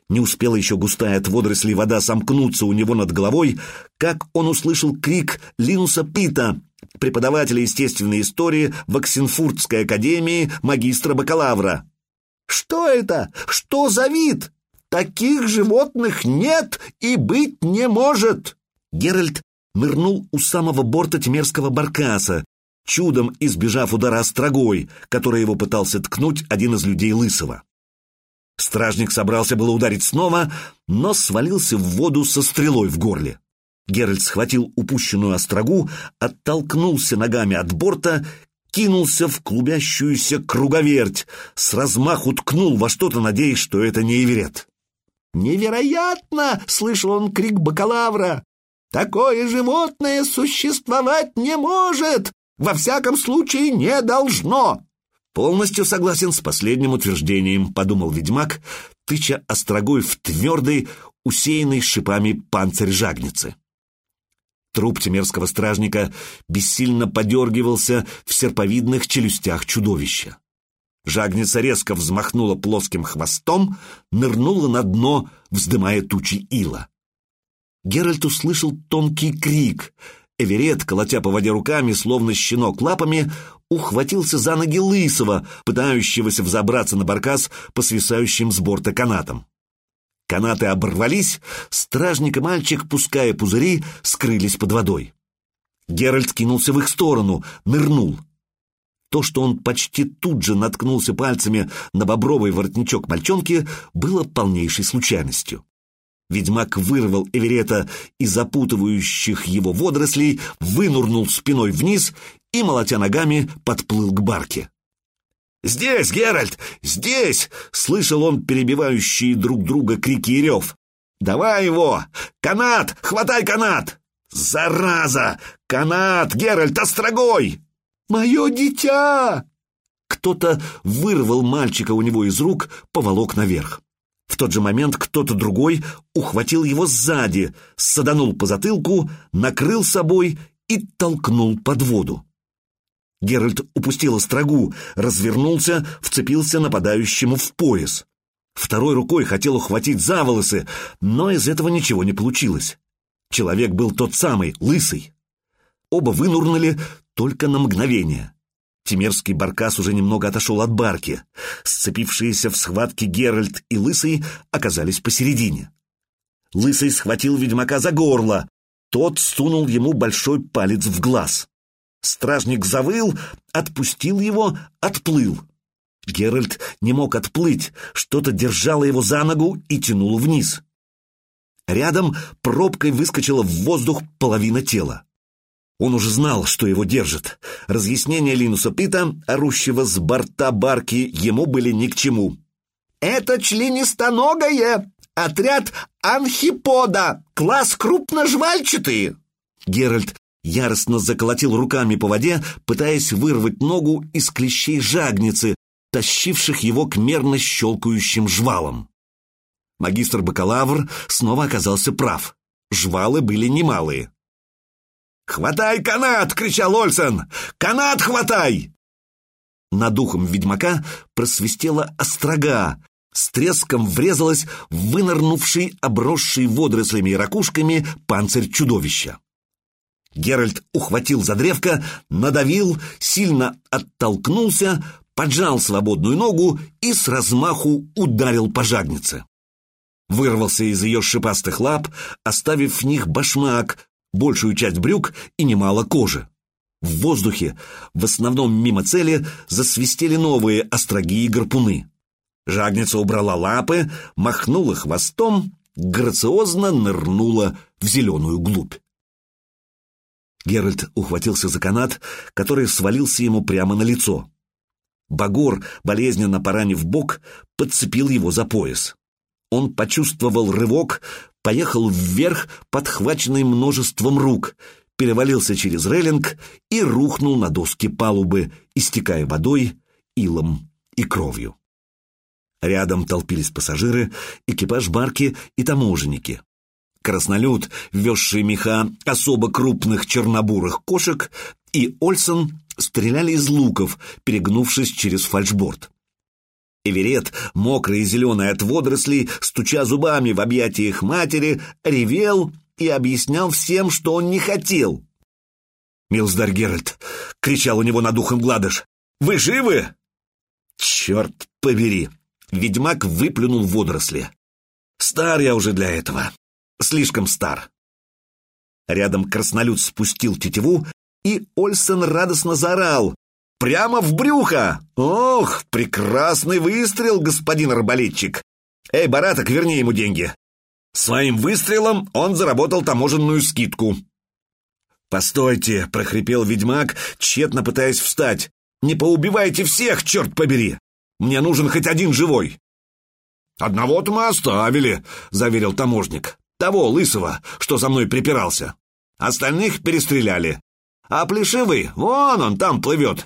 Не успела еще густая от водорослей вода сомкнуться у него над головой, как он услышал крик Линуса Пита, преподавателя естественной истории в Оксенфуртской академии магистра-бакалавра. «Что это? Что за вид? Таких животных нет и быть не может!» Геральт нырнул у самого борта Тимерского баркаса, чудом избежав удара острогой, который его пытался ткнуть один из людей Лысого. Стражник собрался было ударить снова, но свалился в воду со стрелой в горле. Геральт схватил упущенную острогу, оттолкнулся ногами от борта, кинулся в клубящуюся круговерть, с размаху ткнул во что-то, надеясь, что это не Эверет. «Невероятно!» — слышал он крик бакалавра. «Такое животное существовать не может! Во всяком случае, не должно!» «Полностью согласен с последним утверждением», — подумал ведьмак, тыча острогой в твердый, усеянный шипами панцирь жагницы. Труп темерского стражника бессильно подергивался в серповидных челюстях чудовища. Жагница резко взмахнула плоским хвостом, нырнула на дно, вздымая тучи ила. Геральт услышал тонкий крик. Эверет, колотя по воде руками, словно щенок лапами, ухватился за ноги Лысого, пытающегося взобраться на баркас по свисающим с борта канатам. Канаты оборвались, стражник и мальчик, пуская пузыри, скрылись под водой. Геральт кинулся в их сторону, нырнул. То, что он почти тут же наткнулся пальцами на бобровый воротничок мальчонки, было полнейшей случайностью. Ведьмак вырвал Эверета из запутывающих его водорослей, вынурнул спиной вниз и, молотя ногами, подплыл к барке. «Здесь, Геральт! Здесь!» — слышал он перебивающие друг друга крики и рев. «Давай его! Канат! Хватай канат!» «Зараза! Канат! Геральт, острогой!» «Мое дитя!» Кто-то вырвал мальчика у него из рук, поволок наверх. В тот же момент кто-то другой ухватил его сзади, саданул по затылку, накрыл собой и толкнул под воду. Геральт упустил острогу, развернулся, вцепился нападающему в пояс. Второй рукой хотел ухватить за волосы, но из этого ничего не получилось. Человек был тот самый, лысый. Оба вынурнули только на мгновение. Тимерский баркас уже немного отошел от барки. Сцепившиеся в схватке Геральт и Лысый оказались посередине. Лысый схватил ведьмака за горло. Тот сунул ему большой палец в глаз. Стражник завыл, отпустил его, отплыл. Геральт не мог отплыть, что-то держало его за ногу и тянуло вниз. Рядом пробкой выскочила в воздух половина тела. Он уже знал, что его держит. Разъяснения Линуса Пита, орущего с борта барки, ему были ни к чему. «Это членистоногое! Отряд анхипода! Класс крупножвальчатые!» Геральт яростно заколотил руками по воде, пытаясь вырвать ногу из клещей жагницы, тащивших его к мерно щелкающим жвалам. Магистр-бакалавр снова оказался прав. Жвалы были немалые. «Хватай канат!» — кричал Ольсен. «Канат хватай!» Над духом ведьмака просвистела острога, с треском врезалась в вынырнувший, обросший водорослями и ракушками панцирь чудовища. Геральт ухватил за древко, надавил, сильно оттолкнулся, поджал свободную ногу и с размаху ударил по жагнице. Вырвался из ее шипастых лап, оставив в них башмак, большую часть брюк и немало кожи. В воздухе, в основном мимо цели, засвистели новые остроги и гарпуны. Жагница убрала лапы, махнула хвостом, грациозно нырнула в зеленую глубь. Геральт ухватился за канат, который свалился ему прямо на лицо. Багор, болезненно поранив бок, подцепил его за пояс. Он почувствовал рывок, поехал вверх, подхваченный множеством рук, перевалился через рейлинг и рухнул на доски палубы, истекая водой илом и кровью. Рядом толпились пассажиры, экипаж барки и таможенники. Краснолюд, везший меха особо крупных чернобурых кошек, и Ольсон стреляли из луков, перегнувшись через фальшборд. Эверет, мокрый и зеленый от водорослей, стуча зубами в объятиях матери, ревел и объяснял всем, что он не хотел. «Милздарь Геральт!» — кричал у него над ухом Гладыш. «Вы живы?» «Черт побери!» — ведьмак выплюнул водоросли. «Стар я уже для этого. Слишком стар». Рядом краснолюд спустил тетиву, и Ольсен радостно заорал. «Прямо в брюхо! Ох, прекрасный выстрел, господин арбалетчик! Эй, Бараток, верни ему деньги!» Своим выстрелом он заработал таможенную скидку. «Постойте!» — прохрипел ведьмак, тщетно пытаясь встать. «Не поубивайте всех, черт побери! Мне нужен хоть один живой!» «Одного-то мы оставили», — заверил таможник. «Того, лысого, что за мной припирался. Остальных перестреляли. А плешивый, вон он там плывет.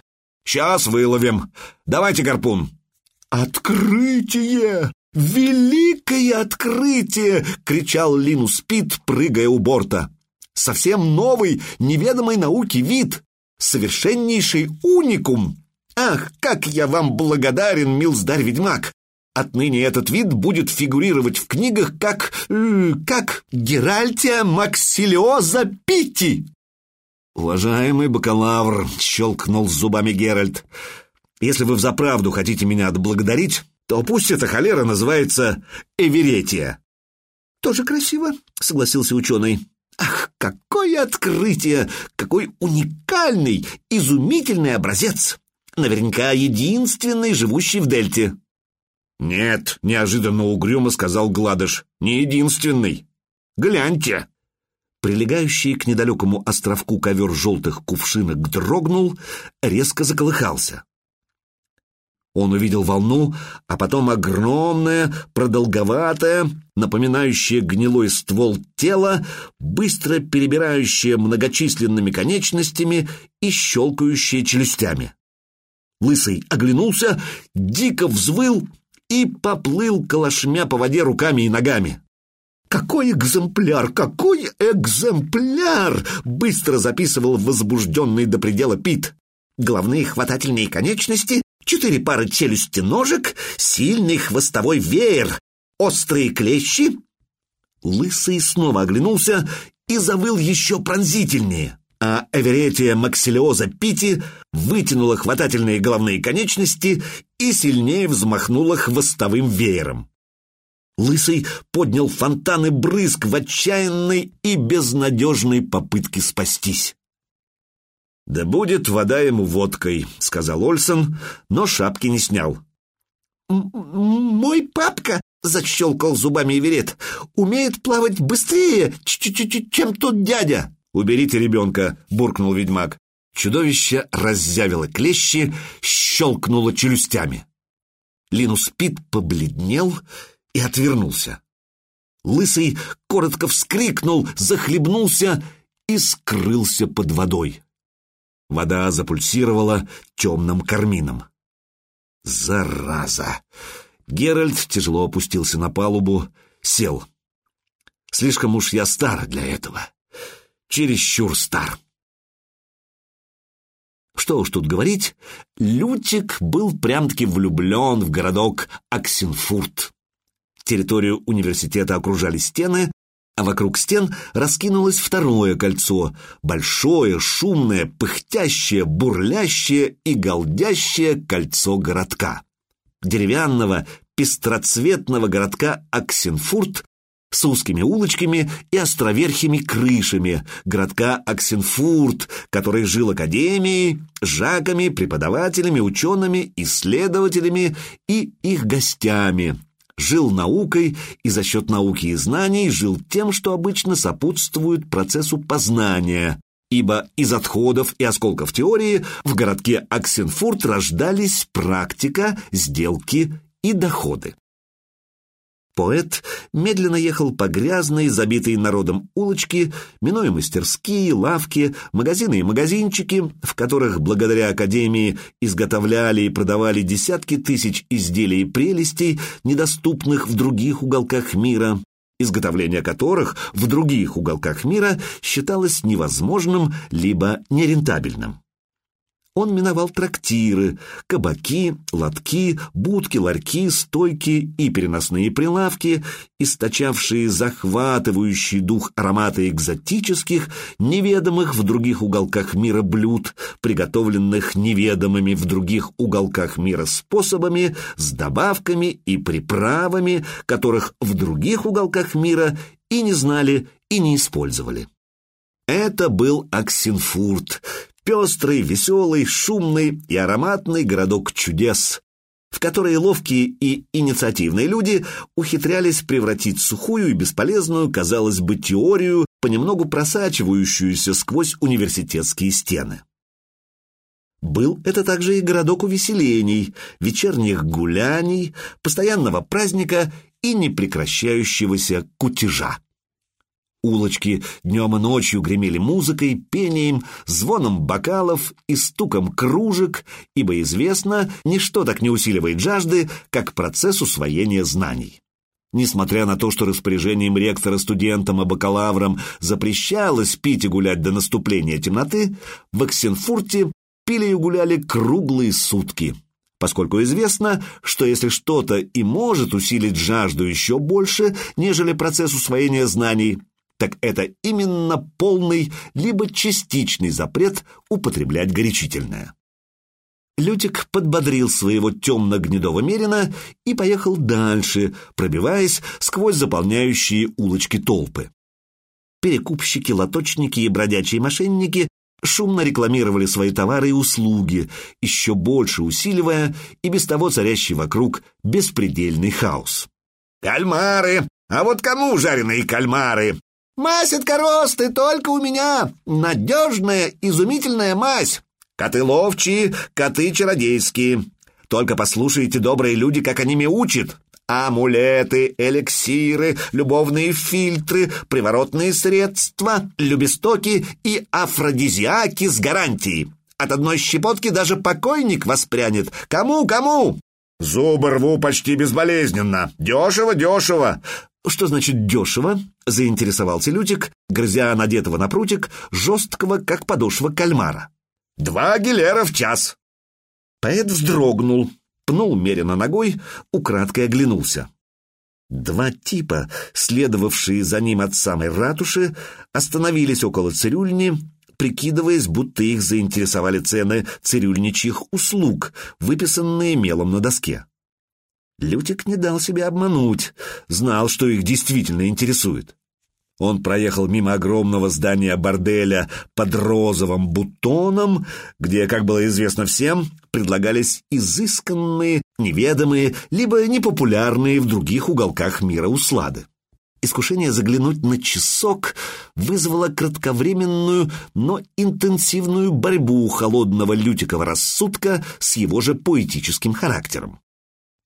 Сейчас выловим. Давайте гарпун». «Открытие! Великое открытие!» — кричал Линус Пит, прыгая у борта. «Совсем новый, неведомой науки вид! Совершеннейший уникум! Ах, как я вам благодарен, милздарь-ведьмак! Отныне этот вид будет фигурировать в книгах как... Э, как Геральтия Максилиоза Питти!» «Уважаемый бакалавр», — щелкнул зубами Геральт, — «если вы взаправду хотите меня отблагодарить, то пусть эта холера называется Эверетия». «Тоже красиво», — согласился ученый. «Ах, какое открытие! Какой уникальный, изумительный образец! Наверняка единственный, живущий в Дельте». «Нет», — неожиданно угрюмо сказал Гладыш, — «не единственный. Гляньте». Прилегающий к недалекому островку ковер желтых кувшинок дрогнул, резко заколыхался. Он увидел волну, а потом огромное, продолговатое, напоминающее гнилой ствол тела, быстро перебирающее многочисленными конечностями и щелкающее челюстями. Лысый оглянулся, дико взвыл и поплыл калашмя по воде руками и ногами. «Какой экземпляр! Какой экземпляр!» — быстро записывал возбужденный до предела Пит. Головные хватательные конечности, четыре пары челюсти ножек, сильный хвостовой веер, острые клещи. Лысый снова оглянулся и завыл еще пронзительнее, а Эверетия Максилиоза Пити вытянула хватательные головные конечности и сильнее взмахнула хвостовым веером. Лысый поднял фонтаны брызг в отчаянной и безнадежной попытке спастись. «Да будет вода ему водкой», — сказал Ольсон, но шапки не снял. «Мой папка», — защелкал зубами Эверет, — «умеет плавать быстрее, чем тот дядя». «Уберите ребенка», — буркнул ведьмак. Чудовище раззявило клещи, щелкнуло челюстями. Линус Пит побледнел и отвернулся. Лысый коротко вскрикнул, захлебнулся и скрылся под водой. Вода запульсировала темным кармином. «Зараза!» Геральт тяжело опустился на палубу, сел. «Слишком уж я стар для этого. Чересчур стар». Что уж тут говорить, Лютик был прям-таки влюблен в городок Аксенфурт. Территорию университета окружали стены, а вокруг стен раскинулось второе кольцо, большое, шумное, пыхтящее, бурлящее и галдящее кольцо городка. Деревянного, пестроцветного городка Аксенфурт с узкими улочками и островерхими крышами, городка Аксенфурт, который жил академией, жаками, преподавателями, учеными, исследователями и их гостями – жил наукой и за счет науки и знаний жил тем, что обычно сопутствует процессу познания, ибо из отходов и осколков теории в городке Аксенфурт рождались практика, сделки и доходы. Поэт медленно ехал по грязной, забитой народом улочке, минуя мастерские, лавки, магазины и магазинчики, в которых благодаря Академии изготовляли и продавали десятки тысяч изделий и прелестей, недоступных в других уголках мира, изготовление которых в других уголках мира считалось невозможным либо нерентабельным. Он миновал трактиры, кабаки, лотки, будки, ларьки, стойки и переносные прилавки, источавшие захватывающий дух аромата экзотических, неведомых в других уголках мира блюд, приготовленных неведомыми в других уголках мира способами, с добавками и приправами, которых в других уголках мира и не знали, и не использовали. Это был Аксинфурт, пестрый, веселый, шумный и ароматный городок чудес, в который ловкие и инициативные люди ухитрялись превратить сухую и бесполезную, казалось бы, теорию, понемногу просачивающуюся сквозь университетские стены. Был это также и городок увеселений, вечерних гуляний, постоянного праздника и непрекращающегося кутежа. Улочки днем и ночью гремели музыкой, пением, звоном бокалов и стуком кружек, ибо известно, ничто так не усиливает жажды, как процесс усвоения знаний. Несмотря на то, что распоряжением ректора студентам и бакалаврам запрещалось пить и гулять до наступления темноты, в Оксенфурте пили и гуляли круглые сутки поскольку известно, что если что-то и может усилить жажду еще больше, нежели процесс усвоения знаний, так это именно полный либо частичный запрет употреблять горячительное. Лютик подбодрил своего темно-гнедого мерина и поехал дальше, пробиваясь сквозь заполняющие улочки толпы. Перекупщики, лоточники и бродячие мошенники шумно рекламировали свои товары и услуги, еще больше усиливая и без того царящий вокруг беспредельный хаос. «Кальмары! А вот кому жареные кальмары? Мазь от коросты только у меня. Надежная, изумительная мазь. Коты ловчие, коты чародейские. Только послушайте, добрые люди, как они мяучат. Амулеты, эликсиры, любовные фильтры, приворотные средства, любестоки и афродизиаки с гарантией. От одной щепотки даже покойник воспрянет. Кому, кому? Зубы рву почти безболезненно. Дешево, дешево. «Что значит дешево?» — заинтересовался Лютик, грызя надетого на прутик жесткого, как подошва кальмара. «Два гилера в час!» Поэт вздрогнул, пнул меренно ногой, украдкой оглянулся. Два типа, следовавшие за ним от самой ратуши, остановились около цирюльни, прикидываясь, будто их заинтересовали цены цирюльничьих услуг, выписанные мелом на доске. Лютик не дал себя обмануть, знал, что их действительно интересует. Он проехал мимо огромного здания борделя под розовым бутоном, где, как было известно всем, предлагались изысканные, неведомые, либо непопулярные в других уголках мира услады. Искушение заглянуть на часок вызвало кратковременную, но интенсивную борьбу холодного лютикова рассудка с его же поэтическим характером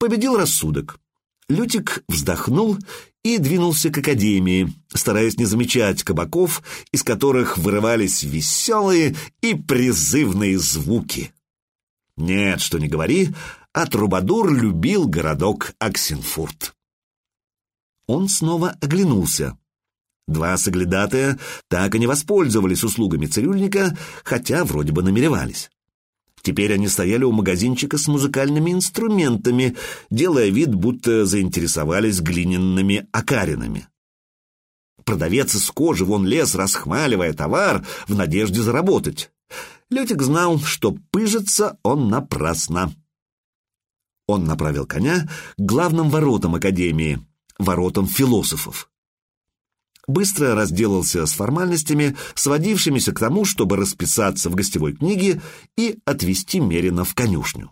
победил рассудок. Лютик вздохнул и двинулся к академии, стараясь не замечать кабаков, из которых вырывались веселые и призывные звуки. Нет, что не говори, а Трубадур любил городок Аксенфурт. Он снова оглянулся. Два соглядатая так и не воспользовались услугами цирюльника, хотя вроде бы намеревались. Теперь они стояли у магазинчика с музыкальными инструментами, делая вид, будто заинтересовались глиняными окаринами. Продавец из кожи вон лез, расхмаливая товар в надежде заработать. Лютик знал, что пыжится он напрасно. Он направил коня к главным воротам Академии, воротам философов быстро разделался с формальностями, сводившимися к тому, чтобы расписаться в гостевой книге и отвезти Мерина в конюшню.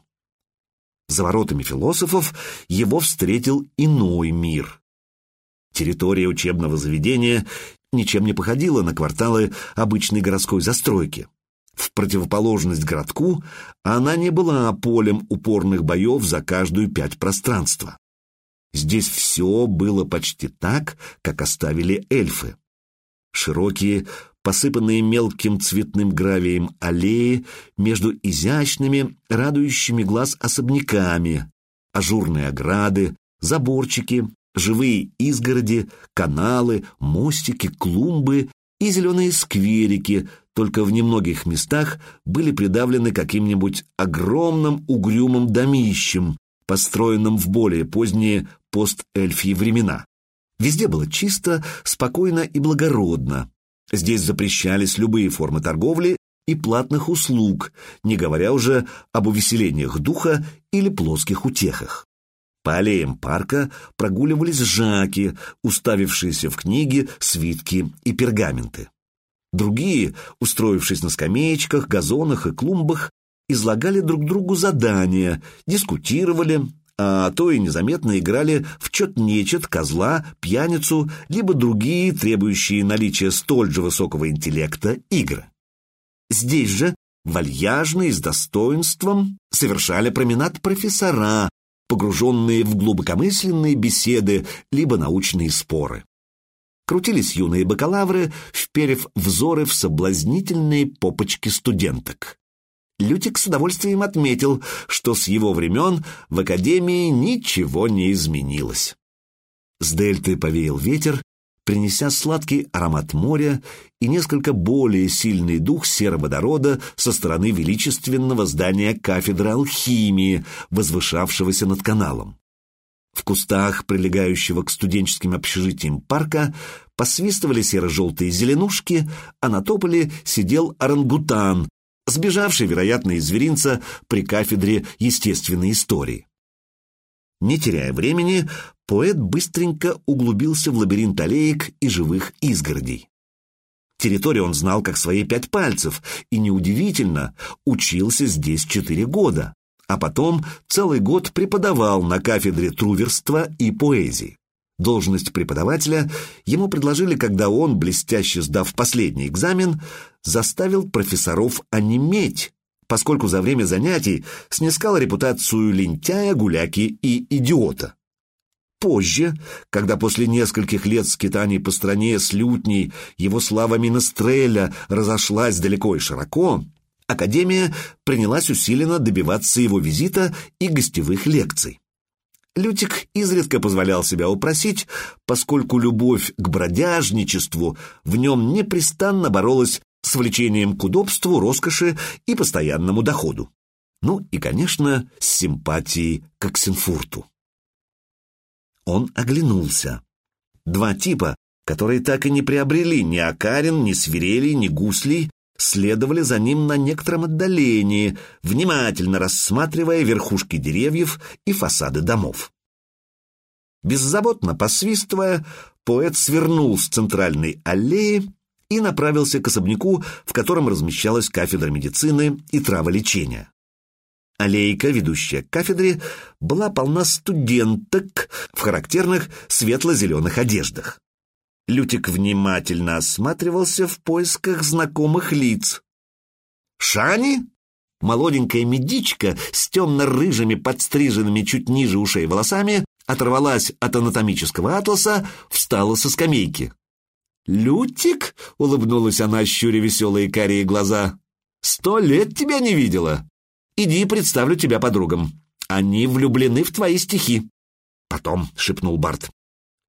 За воротами философов его встретил иной мир. Территория учебного заведения ничем не походила на кварталы обычной городской застройки. В противоположность городку она не была полем упорных боев за каждую пять пространства. Здесь все было почти так, как оставили эльфы. Широкие, посыпанные мелким цветным гравием аллеи между изящными, радующими глаз особняками, ажурные ограды, заборчики, живые изгороди, каналы, мостики, клумбы и зеленые скверики, только в немногих местах были придавлены каким-нибудь огромным угрюмым домищем, построенным в более поздние постэльфьи времена. Везде было чисто, спокойно и благородно. Здесь запрещались любые формы торговли и платных услуг, не говоря уже об увеселениях духа или плоских утехах. По аллеям парка прогуливались жаки, уставившиеся в книги, свитки и пергаменты. Другие, устроившись на скамеечках, газонах и клумбах, излагали друг другу задания, дискутировали, а то и незаметно играли в чет-нечет, козла, пьяницу, либо другие, требующие наличия столь же высокого интеллекта, игры. Здесь же, вальяжно и с достоинством, совершали променад профессора, погруженные в глубокомысленные беседы либо научные споры. Крутились юные бакалавры, вперев взоры в соблазнительные попочки студенток. Лютик с удовольствием отметил, что с его времен в Академии ничего не изменилось. С дельты повеял ветер, принеся сладкий аромат моря и несколько более сильный дух сероводорода со стороны величественного здания кафедры алхимии, возвышавшегося над каналом. В кустах, прилегающего к студенческим общежитиям парка, посвистывали серо-желтые зеленушки, а на тополе сидел орангутан, сбежавший, вероятно, из зверинца при кафедре естественной истории. Не теряя времени, поэт быстренько углубился в лабиринт аллеек и живых изгородей. Территорию он знал как свои пять пальцев, и неудивительно, учился здесь четыре года, а потом целый год преподавал на кафедре труверства и поэзии. Должность преподавателя ему предложили, когда он, блестяще сдав последний экзамен, заставил профессоров онеметь, поскольку за время занятий снискал репутацию лентяя, гуляки и идиота. Позже, когда после нескольких лет скитаний по стране с лютней его слава Минестреля разошлась далеко и широко, Академия принялась усиленно добиваться его визита и гостевых лекций. Лютик изредка позволял себя упросить, поскольку любовь к бродяжничеству в нем непрестанно боролась с влечением к удобству, роскоши и постоянному доходу. Ну и, конечно, с симпатией к Оксенфурту. Он оглянулся. Два типа, которые так и не приобрели ни окарин, ни свирелей, ни гуслей, следовали за ним на некотором отдалении, внимательно рассматривая верхушки деревьев и фасады домов. Беззаботно посвистывая, поэт свернул с центральной аллеи и направился к особняку, в котором размещалась кафедра медицины и траволечения. Аллейка, ведущая к кафедре, была полна студенток в характерных светло-зеленых одеждах. Лютик внимательно осматривался в поисках знакомых лиц. «Шани?» Молоденькая медичка с темно-рыжими, подстриженными чуть ниже ушей волосами оторвалась от анатомического атласа, встала со скамейки. «Лютик?» — улыбнулась она, щуря веселые карие глаза. «Сто лет тебя не видела. Иди, представлю тебя подругам. Они влюблены в твои стихи». «Потом», — шепнул Барт, —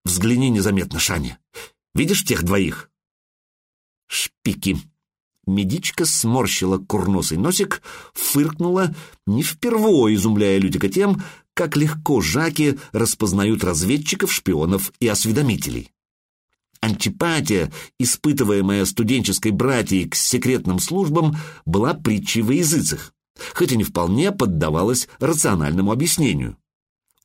«взгляни незаметно, Шани. Видишь тех двоих?» «Шпики». Медичка сморщила курносый носик, фыркнула, не впервые изумляя Лютика тем, как легко жаки распознают разведчиков, шпионов и осведомителей. Антипатия, испытываемая студенческой братьей к секретным службам, была притчей во языцах, хоть и не вполне поддавалась рациональному объяснению.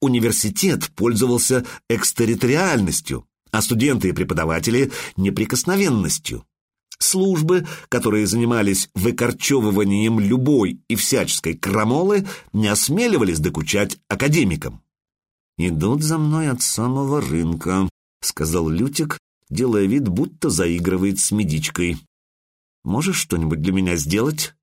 Университет пользовался экстерриториальностью, а студенты и преподаватели — неприкосновенностью. Службы, которые занимались выкорчевыванием любой и всяческой крамолы, не осмеливались докучать академикам. «Идут за мной от самого рынка», — сказал Лютик, делая вид, будто заигрывает с медичкой. «Можешь что-нибудь для меня сделать?»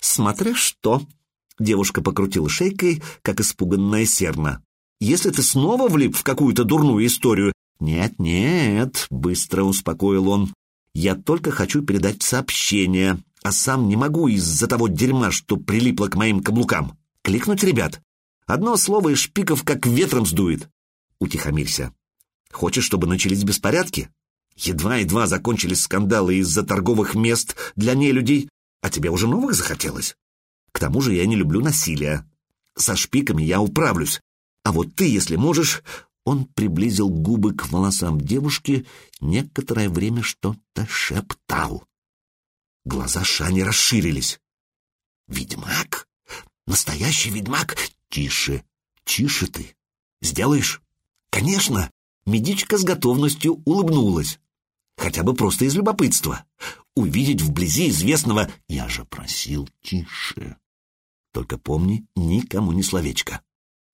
«Смотря что!» — девушка покрутила шейкой, как испуганная серна. если ты снова влип в какую-то дурную историю...» «Нет-нет», — быстро успокоил он, — «я только хочу передать сообщение, а сам не могу из-за того дерьма, что прилипло к моим каблукам. Кликнуть, ребят? Одно слово из шпиков как ветром сдует. Утихомирься. Хочешь, чтобы начались беспорядки? Едва-едва закончились скандалы из-за торговых мест для нелюдей, а тебе уже новых захотелось? К тому же я не люблю насилия. Со шпиками я управлюсь. А вот ты, если можешь... Он приблизил губы к волосам девушки, некоторое время что-то шептал. Глаза Шани расширились. «Ведьмак? Настоящий ведьмак? Тише, тише ты. Сделаешь?» «Конечно!» Медичка с готовностью улыбнулась. Хотя бы просто из любопытства. Увидеть вблизи известного «я же просил тише». Только помни, никому ни словечко.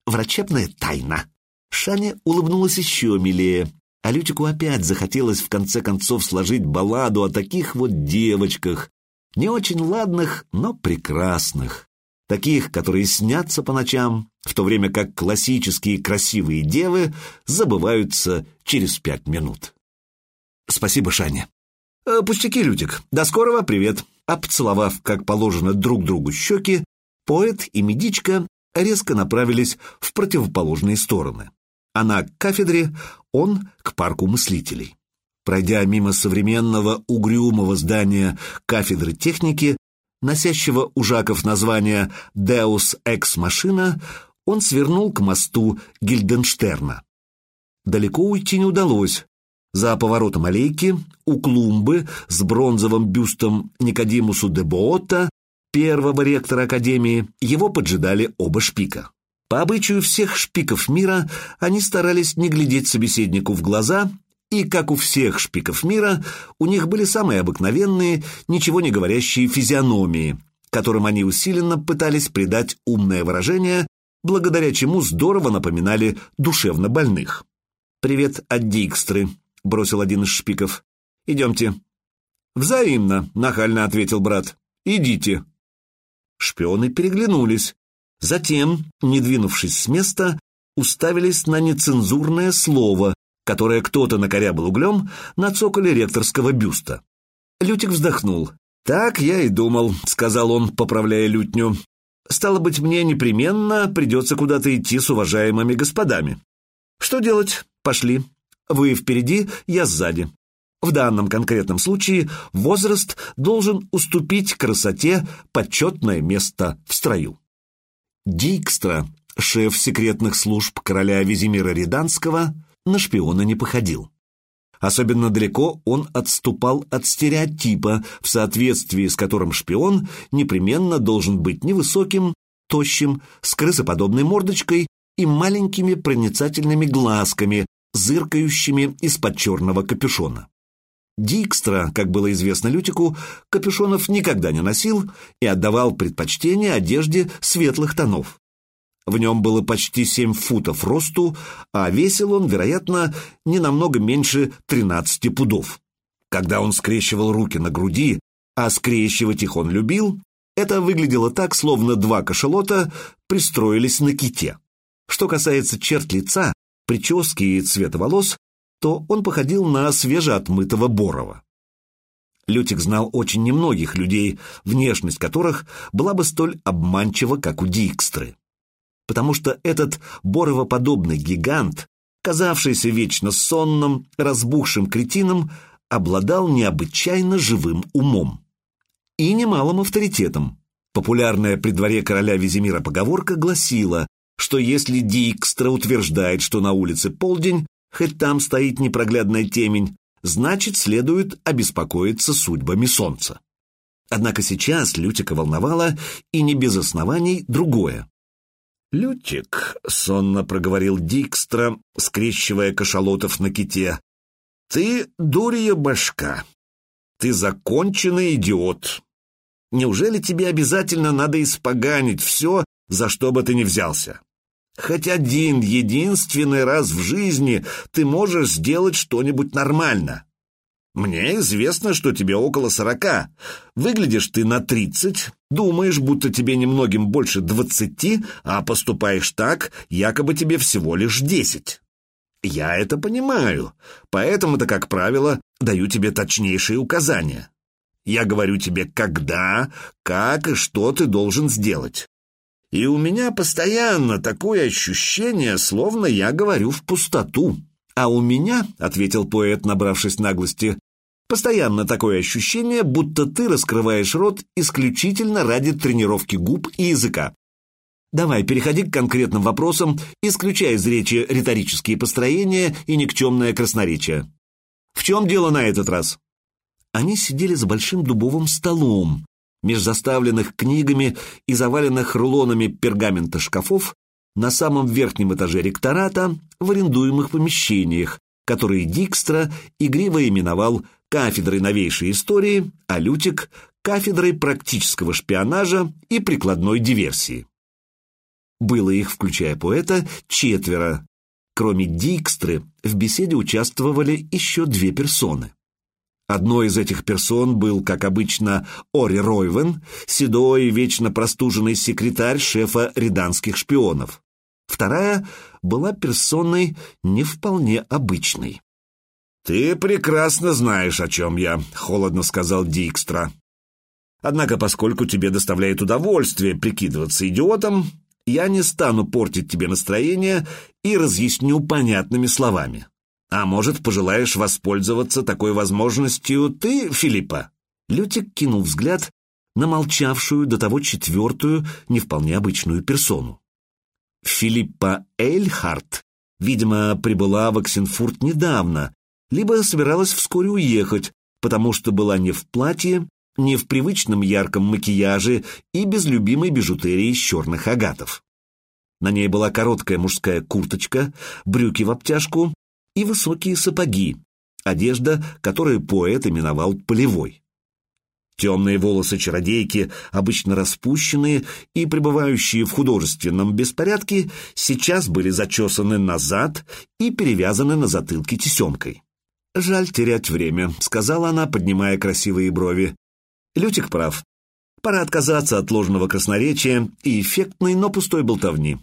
Врачебная тайна. Шаня улыбнулась еще милее, а Лютику опять захотелось в конце концов сложить балладу о таких вот девочках, не очень ладных, но прекрасных. Таких, которые снятся по ночам, в то время как классические красивые девы забываются через пять минут. Спасибо, Шаня. Э, пустяки, Лютик. До скорого, привет. Обцеловав, как положено, друг другу щеки, поэт и медичка резко направились в противоположные стороны. Она к кафедре, он к парку мыслителей. Пройдя мимо современного угрюмого здания кафедры техники, носящего у Жаков название «Deus Ex Machina», он свернул к мосту Гильденштерна. Далеко уйти не удалось. За поворотом аллейки, у клумбы с бронзовым бюстом Никодимусу де Боота, первого ректора Академии, его поджидали оба шпика. По обычаю всех шпиков мира они старались не глядеть собеседнику в глаза, и, как у всех шпиков мира, у них были самые обыкновенные, ничего не говорящие физиономии, которым они усиленно пытались придать умное выражение, благодаря чему здорово напоминали душевно больных. «Привет от Дикстры», — бросил один из шпиков. «Идемте». «Взаимно», — нахально ответил брат. «Идите». Шпионы переглянулись. Затем, не двинувшись с места, уставились на нецензурное слово, которое кто-то накорябал углем на цоколе ректорского бюста. Лютик вздохнул. «Так я и думал», — сказал он, поправляя лютню. «Стало быть, мне непременно придется куда-то идти с уважаемыми господами. Что делать? Пошли. Вы впереди, я сзади. В данном конкретном случае возраст должен уступить красоте почетное место в строю. Дикстра, шеф секретных служб короля Визимира Риданского, на шпиона не походил. Особенно далеко он отступал от стереотипа, в соответствии с которым шпион непременно должен быть невысоким, тощим, с крысоподобной мордочкой и маленькими проницательными глазками, зыркающими из-под черного капюшона. Дикстра, как было известно Лютику, капюшонов никогда не носил и отдавал предпочтение одежде светлых тонов. В нем было почти семь футов росту, а весил он, вероятно, не намного меньше тринадцати пудов. Когда он скрещивал руки на груди, а скрещивать их он любил, это выглядело так, словно два кошелота пристроились на ките. Что касается черт лица, прически и цвета волос, то он походил на свежеотмытого Борова. Лютик знал очень немногих людей, внешность которых была бы столь обманчива, как у Дикстры. Потому что этот боровоподобный гигант, казавшийся вечно сонным, разбухшим кретином, обладал необычайно живым умом и немалым авторитетом. Популярная при дворе короля Визимира поговорка гласила, что если Дикстра утверждает, что на улице полдень, хоть там стоит непроглядная темень, значит, следует обеспокоиться судьбами солнца. Однако сейчас Лютика волновало, и не без оснований, другое. «Лютик», — сонно проговорил Дикстра, скрещивая кашалотов на ките, — «ты дурья башка. Ты законченный идиот. Неужели тебе обязательно надо испоганить все, за что бы ты ни взялся? Хоть один единственный раз в жизни ты можешь сделать что-нибудь нормально. Мне известно, что тебе около сорока. Выглядишь ты на тридцать, думаешь, будто тебе немногим больше двадцати, а поступаешь так, якобы тебе всего лишь десять. Я это понимаю, поэтому-то, как правило, даю тебе точнейшие указания. Я говорю тебе, когда, как и что ты должен сделать. И у меня постоянно такое ощущение, словно я говорю в пустоту. А у меня, — ответил поэт, набравшись наглости, — постоянно такое ощущение, будто ты раскрываешь рот исключительно ради тренировки губ и языка. Давай, переходи к конкретным вопросам, исключая из речи риторические построения и никчемное красноречие. В чем дело на этот раз? Они сидели за большим дубовым столом, меж заставленных книгами и заваленных рулонами пергамента шкафов на самом верхнем этаже ректората в арендуемых помещениях, которые Дикстра игриво именовал кафедрой новейшей истории, а Лютик — кафедрой практического шпионажа и прикладной диверсии. Было их, включая поэта, четверо. Кроме Дикстры, в беседе участвовали еще две персоны. Одной из этих персон был, как обычно, Ори Ройвен, седой, вечно простуженный секретарь шефа риданских шпионов. Вторая была персоной не вполне обычной. «Ты прекрасно знаешь, о чем я», — холодно сказал Дикстра. «Однако, поскольку тебе доставляет удовольствие прикидываться идиотом, я не стану портить тебе настроение и разъясню понятными словами. А может, пожелаешь воспользоваться такой возможностью ты, Филиппа?» Лютик кинул взгляд на молчавшую до того четвертую, не вполне обычную персону. Филиппа Эйльхарт, видимо, прибыла в Оксенфурт недавно, либо собиралась вскоре уехать, потому что была не в платье, не в привычном ярком макияже и без любимой бижутерии из черных агатов. На ней была короткая мужская курточка, брюки в обтяжку и высокие сапоги, одежда, которую поэт именовал полевой. Темные волосы чародейки, обычно распущенные и пребывающие в художественном беспорядке, сейчас были зачесаны назад и перевязаны на затылке тесемкой. «Жаль терять время», — сказала она, поднимая красивые брови. «Лютик прав. Пора отказаться от ложного красноречия и эффектной, но пустой болтовни.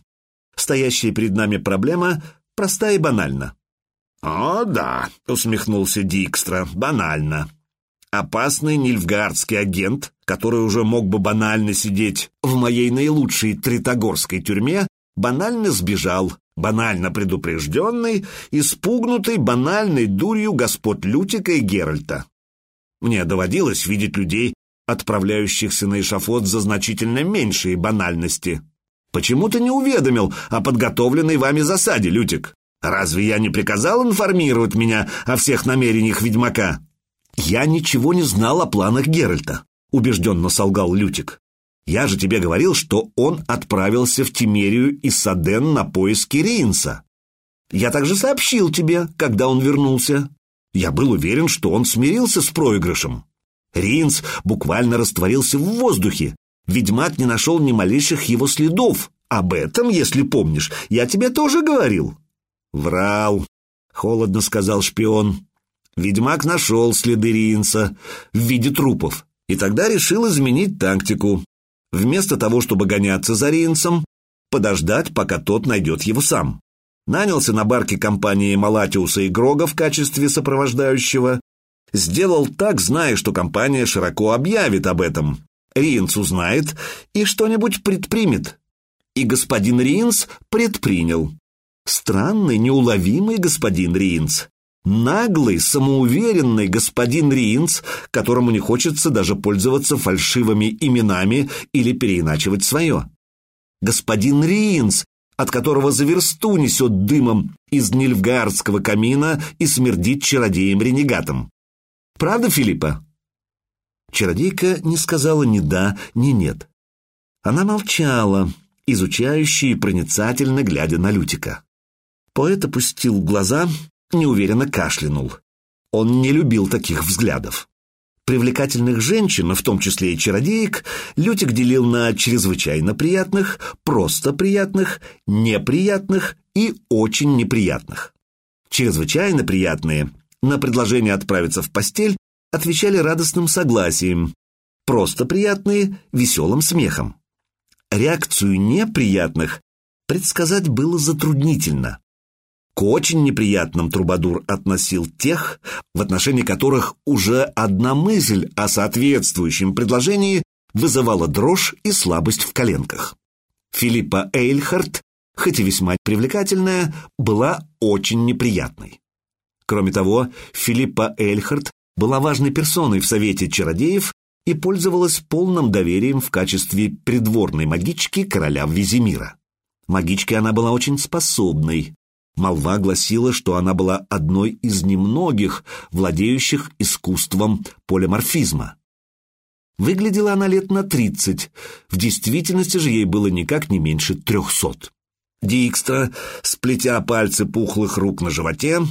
Стоящая перед нами проблема проста и банальна. «О, да», — усмехнулся Дикстра, — «банально. Опасный нильфгардский агент, который уже мог бы банально сидеть в моей наилучшей тритогорской тюрьме, банально сбежал, банально предупрежденный, испугнутый банальной дурью господ Лютика и Геральта. Мне доводилось видеть людей, отправляющихся на эшафот за значительно меньшие банальности. Почему ты не уведомил о подготовленной вами засаде, Лютик? Разве я не приказал информировать меня о всех намерениях ведьмака? Я ничего не знал о планах Геральта, убежденно солгал Лютик. Я же тебе говорил, что он отправился в Тимерию и Саден на поиски Рейнса. Я также сообщил тебе, когда он вернулся. Я был уверен, что он смирился с проигрышем. Ринс буквально растворился в воздухе. Ведьмак не нашел ни малейших его следов. Об этом, если помнишь, я тебе тоже говорил. «Врал», — холодно сказал шпион. Ведьмак нашел следы Риинса в виде трупов и тогда решил изменить тактику. Вместо того, чтобы гоняться за Риинсом, подождать, пока тот найдет его сам. Нанялся на барке компании Малатиуса и Грога в качестве сопровождающего. Сделал так, зная, что компания широко объявит об этом. Риинс узнает и что-нибудь предпримет. И господин Риинс предпринял. Странный, неуловимый господин Риинц. Наглый, самоуверенный господин Риинц, которому не хочется даже пользоваться фальшивыми именами или переиначивать свое. Господин Риинц, от которого за версту несет дымом из Нильфгаардского камина и смердит чародеем-ренегатом. Правда, Филиппа? Чародейка не сказала ни да, ни нет. Она молчала, изучающе и проницательно глядя на Лютика. Поэт опустил глаза, неуверенно кашлянул. Он не любил таких взглядов. Привлекательных женщин, в том числе и чародеек, Лютик делил на чрезвычайно приятных, просто приятных, неприятных и очень неприятных. Чрезвычайно приятные на предложение отправиться в постель отвечали радостным согласием, просто приятные, веселым смехом. Реакцию неприятных предсказать было затруднительно. К очень неприятным Трубадур относил тех, в отношении которых уже одна мысль о соответствующем предложении вызывала дрожь и слабость в коленках. Филиппа Эйльхарт, хоть и весьма привлекательная, была очень неприятной. Кроме того, Филиппа Эйльхарт была важной персоной в Совете чародеев и пользовалась полным доверием в качестве придворной магички короля Визимира. Магичке она была очень способной. Молва гласила, что она была одной из немногих, владеющих искусством полиморфизма. Выглядела она лет на тридцать, в действительности же ей было никак не меньше трехсот. Дикстра, сплетя пальцы пухлых рук на животе,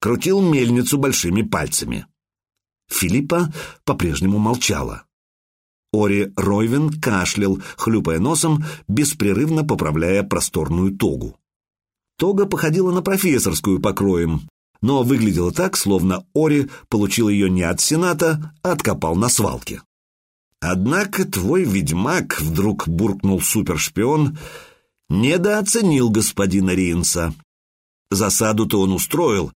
крутил мельницу большими пальцами. Филиппа по-прежнему молчала. Ори Ройвен кашлял, хлюпая носом, беспрерывно поправляя просторную тогу. Тога походила на профессорскую покроем, но выглядела так, словно Ори получил ее не от Сената, а откопал на свалке. «Однако твой ведьмак», — вдруг буркнул супершпион, — недооценил господина Ринса. Засаду-то он устроил,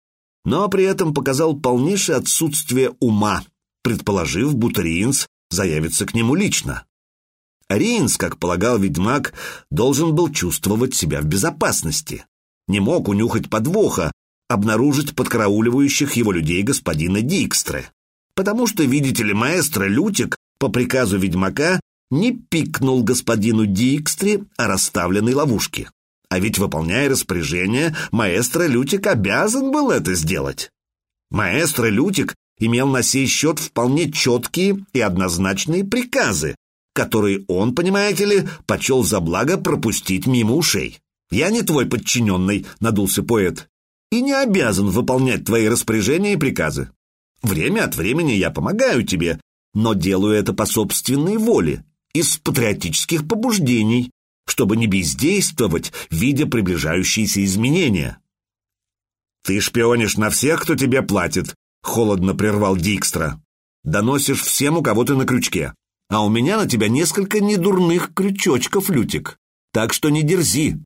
но при этом показал полнейшее отсутствие ума, предположив, будто Риинс заявится к нему лично. Риинс, как полагал ведьмак, должен был чувствовать себя в безопасности. Не мог унюхать подвоха, обнаружить подкарауливающих его людей господина Дикстре. Потому что, видите ли, маэстро Лютик по приказу ведьмака не пикнул господину Дикстре о расставленной ловушке. А ведь, выполняя распоряжение, маэстро Лютик обязан был это сделать. Маэстро Лютик имел на сей счет вполне четкие и однозначные приказы, которые он, понимаете ли, почел за благо пропустить мимо ушей. «Я не твой подчиненный», — надулся поэт, «и не обязан выполнять твои распоряжения и приказы. Время от времени я помогаю тебе, но делаю это по собственной воле, из патриотических побуждений, чтобы не бездействовать, видя приближающиеся изменения. «Ты шпионишь на всех, кто тебе платит», — холодно прервал Дикстра. «Доносишь всем, у кого ты на крючке. А у меня на тебя несколько недурных крючочков, Лютик. Так что не дерзи.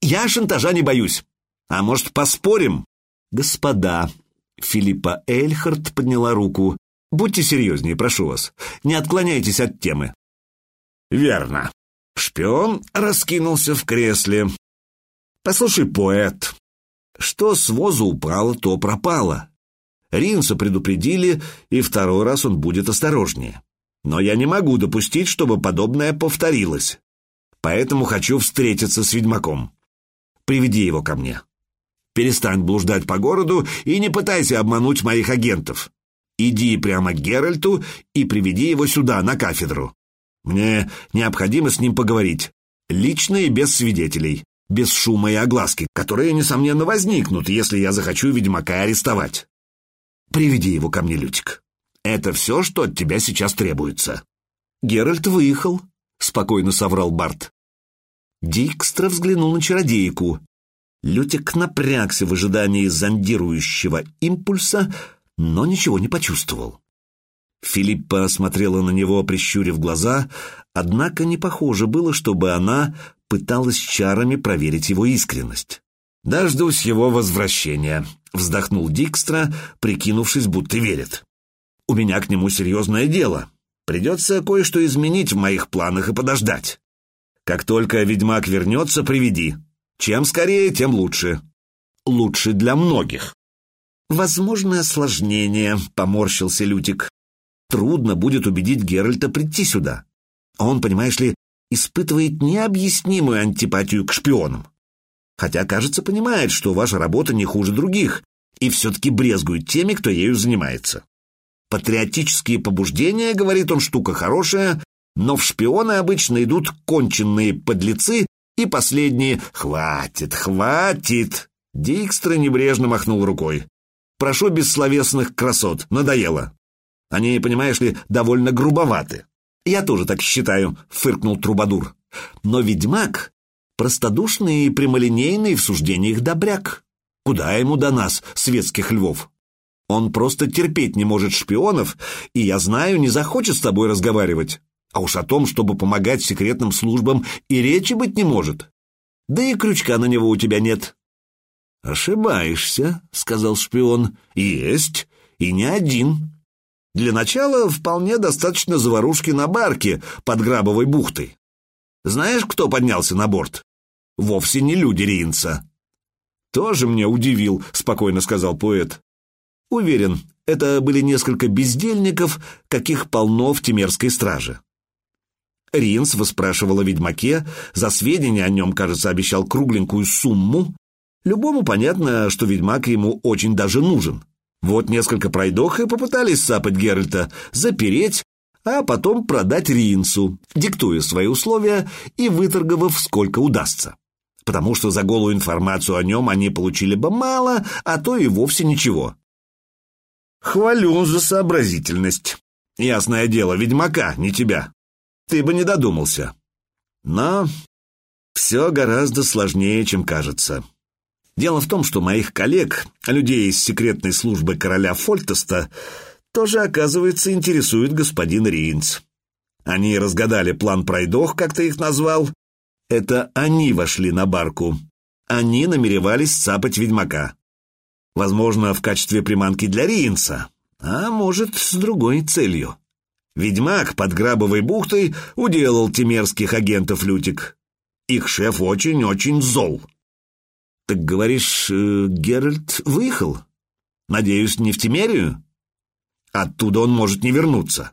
Я шантажа не боюсь. А может, поспорим?» «Господа», — Филиппа Эльхард подняла руку, — «будьте серьезнее, прошу вас. Не отклоняйтесь от темы». «Верно», Шпион раскинулся в кресле. «Послушай, поэт, что с воза упало, то пропало. Ринса предупредили, и второй раз он будет осторожнее. Но я не могу допустить, чтобы подобное повторилось. Поэтому хочу встретиться с ведьмаком. Приведи его ко мне. Перестань блуждать по городу и не пытайся обмануть моих агентов. Иди прямо к Геральту и приведи его сюда, на кафедру. Мне необходимо с ним поговорить. Лично и без свидетелей, без шума и огласки, которые, несомненно, возникнут, если я захочу ведьмака арестовать. Приведи его ко мне, Лютик. Это все, что от тебя сейчас требуется. Геральт выехал, спокойно соврал Барт. Дикстра взглянул на чародейку. Лютик напрягся в ожидании зондирующего импульса, но ничего не почувствовал. Филиппа смотрела на него, прищурив глаза, однако не похоже было, чтобы она пыталась чарами проверить его искренность. «Дождусь его возвращения», — вздохнул Дикстра, прикинувшись, будто верит. «У меня к нему серьезное дело. Придется кое-что изменить в моих планах и подождать. Как только ведьмак вернется, приведи. Чем скорее, тем лучше. Лучше для многих». «Возможное осложнение», — поморщился Лютик трудно будет убедить Геральта прийти сюда. Он, понимаешь ли, испытывает необъяснимую антипатию к шпионам. Хотя, кажется, понимает, что ваша работа не хуже других, и все-таки брезгует теми, кто ею занимается. Патриотические побуждения, говорит он, штука хорошая, но в шпионы обычно идут конченные подлецы и последние «Хватит, хватит!» Дикстра небрежно махнул рукой. «Прошу бессловесных красот, надоело. Они, понимаешь ли, довольно грубоваты. Я тоже так считаю, фыркнул Трубадур. Но ведьмак простодушный и прямолинейный в суждениях добряк. Куда ему до нас, светских львов? Он просто терпеть не может шпионов, и, я знаю, не захочет с тобой разговаривать. А уж о том, чтобы помогать секретным службам, и речи быть не может. Да и крючка на него у тебя нет». «Ошибаешься», — сказал шпион. «Есть, и не один. Для начала вполне достаточно заварушки на барке под Грабовой бухтой. Знаешь, кто поднялся на борт? Вовсе не люди Риинца». «Тоже мне удивил», — спокойно сказал поэт. «Уверен, это были несколько бездельников, каких полно в Темерской страже». Ринс выспрашивал о ведьмаке, за сведения о нем, кажется, обещал кругленькую сумму. Любому понятно, что ведьмак ему очень даже нужен. Вот несколько пройдох и попытались сапать Геральта, запереть, а потом продать Ринсу, диктуя свои условия и выторговав сколько удастся потому что за голую информацию о нем они получили бы мало, а то и вовсе ничего. Хвалю за сообразительность. Ясное дело, ведьмака, не тебя. Ты бы не додумался. Но все гораздо сложнее, чем кажется. Дело в том, что моих коллег, людей из секретной службы короля Фольтеста, тоже, оказывается, интересует господин Ринц. Они разгадали план пройдох, как ты их назвал, это они вошли на барку. Они намеревались цапать ведьмака. Возможно, в качестве приманки для Риенса, а может, с другой целью. Ведьмак под Грабовой бухтой уделал темерских агентов Лютик. Их шеф очень-очень зол. Так говоришь, э, Геральт выехал? Надеюсь, не в Темерию? Оттуда он может не вернуться.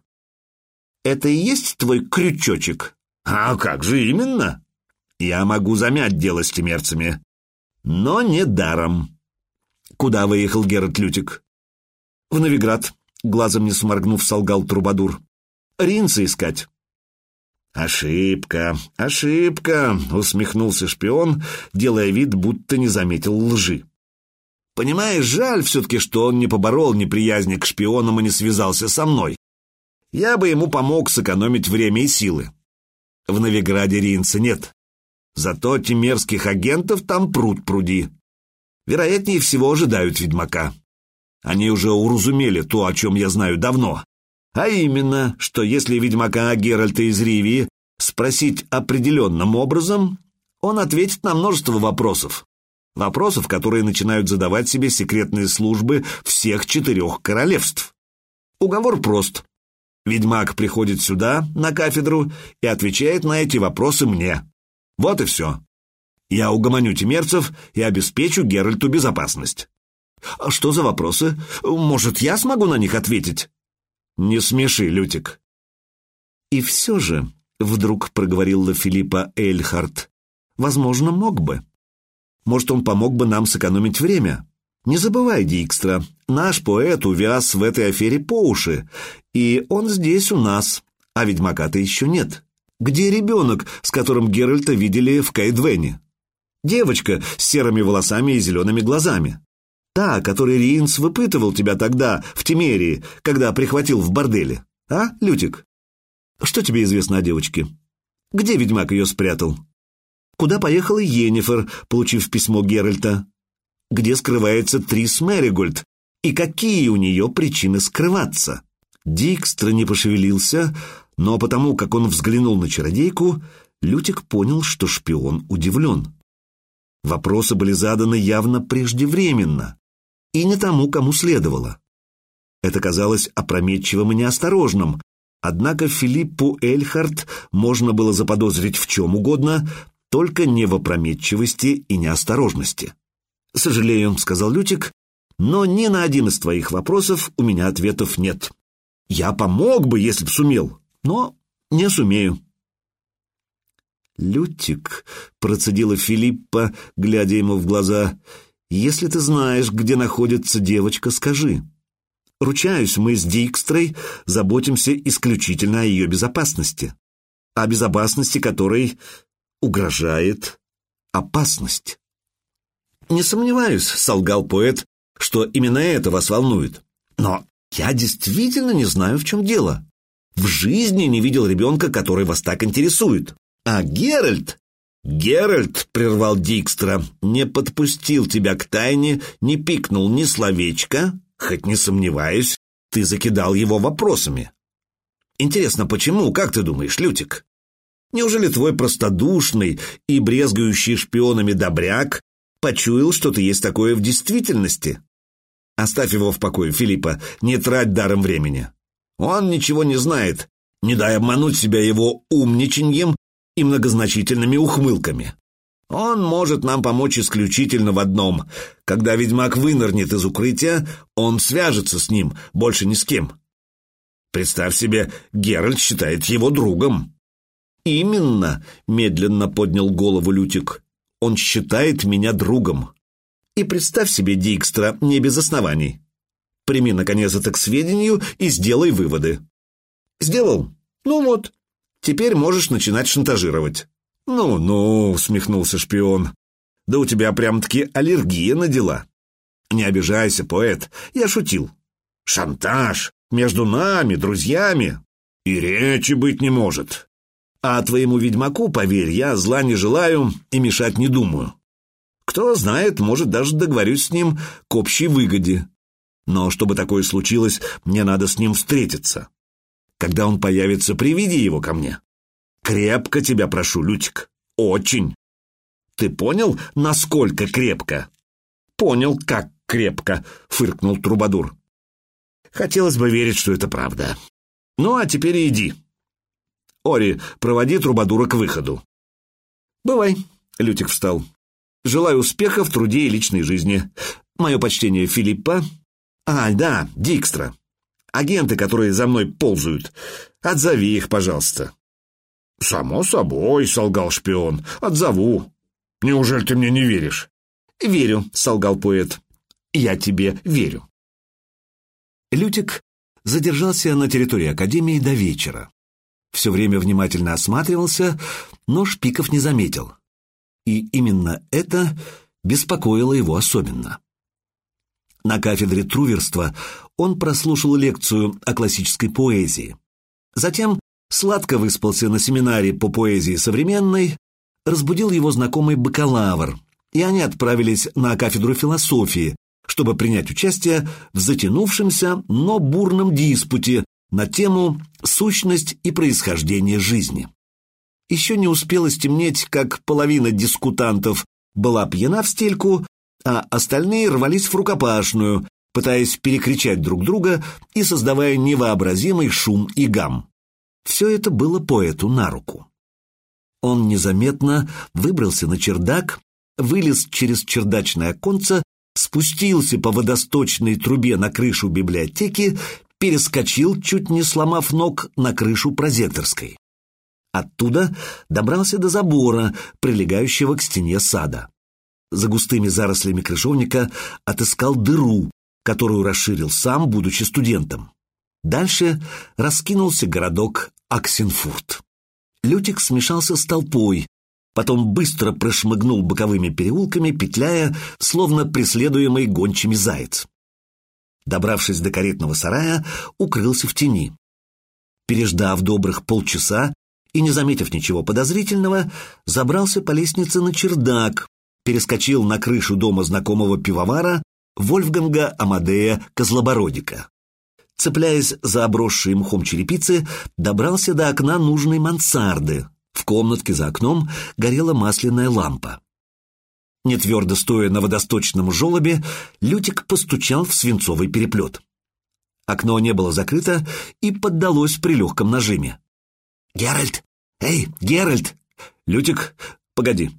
Это и есть твой крючочек? А как же именно? Я могу замять дело с темерцами. Но не даром. Куда выехал Герат Лютик? В Новиград, глазом не сморгнув, солгал Трубадур. Ринца искать. «Ошибка, ошибка!» — усмехнулся шпион, делая вид, будто не заметил лжи. «Понимаешь, жаль все-таки, что он не поборол неприязни к шпионам и не связался со мной. Я бы ему помог сэкономить время и силы. В Новиграде Ринца нет. Зато темерских агентов там пруд пруди. Вероятнее всего ожидают ведьмака. Они уже уразумели то, о чем я знаю давно. А именно, что если ведьмака Геральта из Ривии спросить определенным образом, он ответит на множество вопросов. Вопросов, которые начинают задавать себе секретные службы всех четырех королевств. Уговор прост. Ведьмак приходит сюда, на кафедру, и отвечает на эти вопросы мне. Вот и все. Я угомоню тимерцев и обеспечу Геральту безопасность. А что за вопросы? Может, я смогу на них ответить? Не смеши, Лютик. И все же, вдруг проговорил Филиппа Эльхарт, возможно, мог бы. Может, он помог бы нам сэкономить время. Не забывай, Дикстра, наш поэт увяз в этой афере по уши, и он здесь у нас, а ведьмака-то еще нет. Где ребенок, с которым Геральта видели в Кайдвене? Девочка с серыми волосами и зелеными глазами. Та, которой Риинс выпытывал тебя тогда, в Тимерии, когда прихватил в борделе. А, Лютик? Что тебе известно о девочке? Где ведьмак ее спрятал? Куда поехала Йеннифер, получив письмо Геральта? Где скрывается Трис Мэригольд? И какие у нее причины скрываться? Дикстра не пошевелился, но потому, как он взглянул на чародейку, Лютик понял, что шпион удивлен. Вопросы были заданы явно преждевременно, и не тому, кому следовало. Это казалось опрометчивым и неосторожным, однако Филиппу Эльхарт можно было заподозрить в чем угодно, только не в опрометчивости и неосторожности. «Сожалею», — сказал Лютик, — «но ни на один из твоих вопросов у меня ответов нет. Я помог бы, если б сумел, но не сумею. «Лютик», — процедила Филиппа, глядя ему в глаза, — «если ты знаешь, где находится девочка, скажи. Ручаюсь, мы с Дикстрой заботимся исключительно о ее безопасности, о безопасности которой угрожает опасность». «Не сомневаюсь», — солгал поэт, — «что именно это вас волнует. Но я действительно не знаю, в чем дело. В жизни не видел ребенка, который вас так интересует. А Геральт... Геральт, прервал Дикстра, не подпустил тебя к тайне, не пикнул ни словечка, Хоть не сомневаюсь, ты закидал его вопросами. Интересно, почему, как ты думаешь, Лютик? Неужели твой простодушный и брезгающий шпионами добряк почуял, что ты есть такое в действительности? Оставь его в покое, Филиппа, не трать даром времени. Он ничего не знает, не дай обмануть себя его умничаньем и многозначительными ухмылками. Он может нам помочь исключительно в одном. Когда ведьмак вынырнет из укрытия, он свяжется с ним, больше ни с кем. Представь себе, Геральт считает его другом. «Именно», — медленно поднял голову Лютик, — «он считает меня другом. И представь себе, Дикстра, не без оснований. Прими, наконец, это к сведению и сделай выводы». «Сделал? Ну вот. Теперь можешь начинать шантажировать». «Ну-ну», — усмехнулся шпион, — «да у тебя прям-таки аллергия на дела». «Не обижайся, поэт, я шутил». «Шантаж! Между нами, друзьями!» «И речи быть не может. А твоему ведьмаку, поверь, я зла не желаю и мешать не думаю. Кто знает, может, даже договорюсь с ним к общей выгоде. Но чтобы такое случилось, мне надо с ним встретиться. Когда он появится, приведи его ко мне. Крепко тебя прошу, Лютик, очень. Ты понял, насколько крепко? Понял, как крепко, фыркнул Трубадур. Хотелось бы верить, что это правда. Ну, а теперь иди. Ори, проводи Трубадура к выходу. «Бывай», — Лютик встал. «Желаю успеха в труде и личной жизни. Мое почтение Филиппа. А, да, Дикстра. Агенты, которые за мной ползают. Отзови их, пожалуйста». «Само собой», — солгал шпион. «Отзову. Неужели ты мне не веришь?» «Верю», — солгал поэт. «Я тебе верю». Лютик задержался на территории Академии до вечера все время внимательно осматривался, но шпиков не заметил. И именно это беспокоило его особенно. На кафедре труверства он прослушал лекцию о классической поэзии. Затем сладко выспался на семинаре по поэзии современной, разбудил его знакомый бакалавр, и они отправились на кафедру философии, чтобы принять участие в затянувшемся, но бурном диспуте на тему «Сущность и происхождение жизни». Еще не успело стемнеть, как половина дискутантов была пьяна в стельку, а остальные рвались в рукопашную, пытаясь перекричать друг друга и создавая невообразимый шум и гам. Все это было поэту на руку. Он незаметно выбрался на чердак, вылез через чердачное оконце, спустился по водосточной трубе на крышу библиотеки перескочил, чуть не сломав ног, на крышу прозекторской. Оттуда добрался до забора, прилегающего к стене сада. За густыми зарослями крыжовника отыскал дыру, которую расширил сам, будучи студентом. Дальше раскинулся городок Аксенфурт. Лютик смешался с толпой, потом быстро прошмыгнул боковыми переулками, петляя, словно преследуемый гончими заяц добравшись до каретного сарая, укрылся в тени. Переждав добрых полчаса и не заметив ничего подозрительного, забрался по лестнице на чердак, перескочил на крышу дома знакомого пивовара Вольфганга Амадея Козлобородика. Цепляясь за обросшие мхом черепицы, добрался до окна нужной мансарды. В комнатке за окном горела масляная лампа. Не твердо стоя на водосточном желобе, Лютик постучал в свинцовый переплет. Окно не было закрыто и поддалось при легком нажиме. «Геральт! Эй, Геральт!» «Лютик, погоди.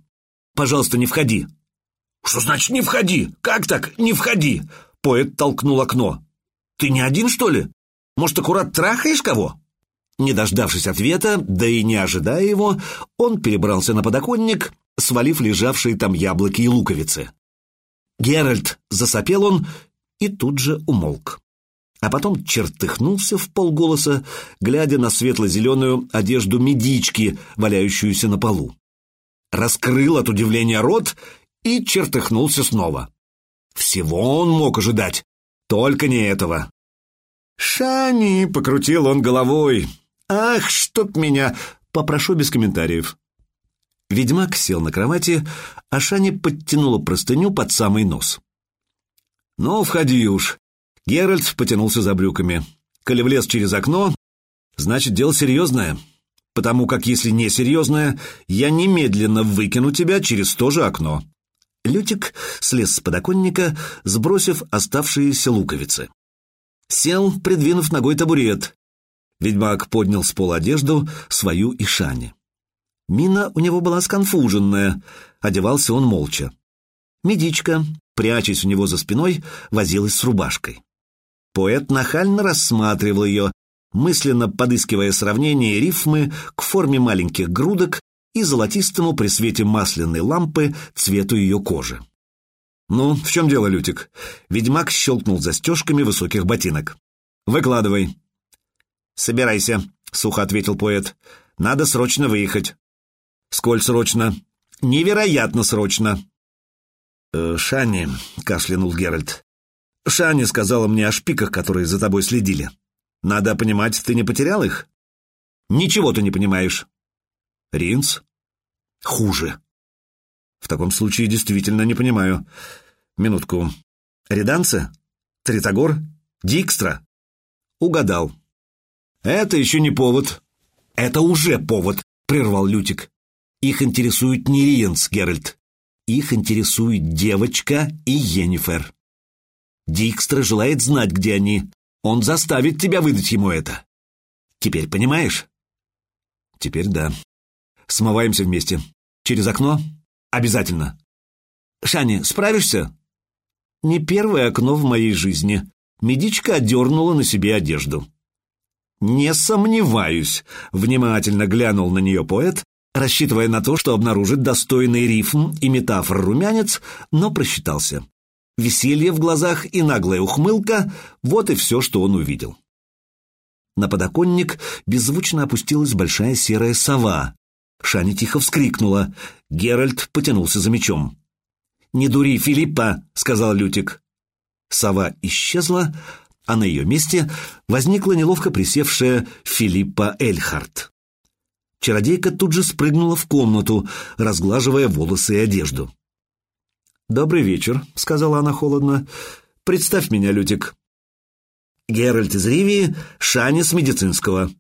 Пожалуйста, не входи». «Что значит не входи? Как так? Не входи!» Поэт толкнул окно. «Ты не один, что ли? Может, аккурат трахаешь кого?» Не дождавшись ответа, да и не ожидая его, он перебрался на подоконник свалив лежавшие там яблоки и луковицы. «Геральт!» — засопел он и тут же умолк. А потом чертыхнулся в полголоса, глядя на светло-зеленую одежду медички, валяющуюся на полу. Раскрыл от удивления рот и чертыхнулся снова. Всего он мог ожидать, только не этого. «Шани!» — покрутил он головой. «Ах, чтоб меня!» Попрошу без комментариев. Ведьмак сел на кровати, а Шаня подтянула простыню под самый нос. «Ну, входи уж. Геральт потянулся за брюками. Коли влез через окно, значит, дело серьезное. Потому как, если не серьезное, я немедленно выкину тебя через то же окно. Лютик слез с подоконника, сбросив оставшиеся луковицы. Сел, придвинув ногой табурет. Ведьмак поднял с пола одежду, свою и Шани. Мина у него была сконфуженная, одевался он молча. Медичка, прячась у него за спиной, возилась с рубашкой. Поэт нахально рассматривал ее, мысленно подыскивая сравнение рифмы к форме маленьких грудок и золотистому при свете масляной лампы цвету ее кожи. «Ну, в чем дело, Лютик?» Ведьмак щелкнул застежками высоких ботинок. «Выкладывай». «Собирайся», — сухо ответил поэт. «Надо срочно выехать». «Сколь срочно?» «Невероятно срочно». «Э, «Шани», — кашлянул Геральт. «Шани сказала мне о шпиках, которые за тобой следили. Надо понимать, ты не потерял их?» «Ничего ты не понимаешь». «Ринц?» «Хуже». «В таком случае действительно не понимаю. Минутку. Реданце? Тритогор? Дикстра?» «Угадал». «Это еще не повод». «Это уже повод», — прервал Лютик. «Их интересует не Риенс, Геральт. Их интересует девочка и Йеннифер. Дикстра желает знать, где они. Он заставит тебя выдать ему это. Теперь понимаешь?» «Теперь да. Смываемся вместе. Через окно? Обязательно. Шани, справишься?» «Не первое окно в моей жизни». Медичка отдернула на себе одежду. «Не сомневаюсь», — внимательно глянул на нее поэт, рассчитывая на то, что обнаружит достойный рифм и метафор румянец, но просчитался. Веселье в глазах и наглая ухмылка — вот и все, что он увидел. На подоконник беззвучно опустилась большая серая сова. Шани тихо вскрикнула. Геральт потянулся за мечом. «Не дури, Филиппа!» — сказал Лютик. Сова исчезла, а на ее месте возникла неловко присевшая Филиппа Эльхарт. Чародейка тут же спрыгнула в комнату, разглаживая волосы и одежду. «Добрый вечер», — сказала она холодно. «Представь меня, Лютик». Геральт из Ривии, Шанис медицинского.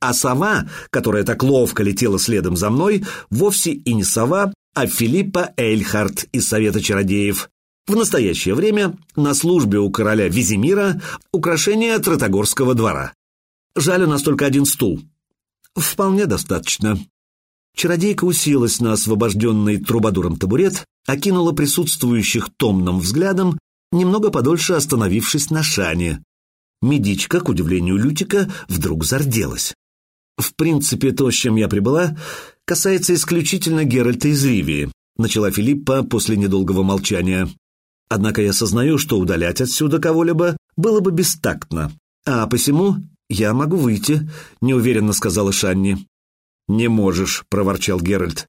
А сова, которая так ловко летела следом за мной, вовсе и не сова, а Филиппа Эйльхарт из Совета Чародеев, в настоящее время на службе у короля Визимира украшение Тротогорского двора. Жаль, у нас только один стул. Вполне достаточно. Чародейка уселась на освобожденный трубадуром табурет, окинула присутствующих томным взглядом, немного подольше остановившись на шане. Медичка, к удивлению Лютика, вдруг зарделась. «В принципе, то, с чем я прибыла, касается исключительно Геральта из Ривии», начала Филиппа после недолгого молчания. Однако я осознаю, что удалять отсюда кого-либо было бы бестактно. А посему я могу выйти, неуверенно сказала Шанни. Не можешь, проворчал Геральт.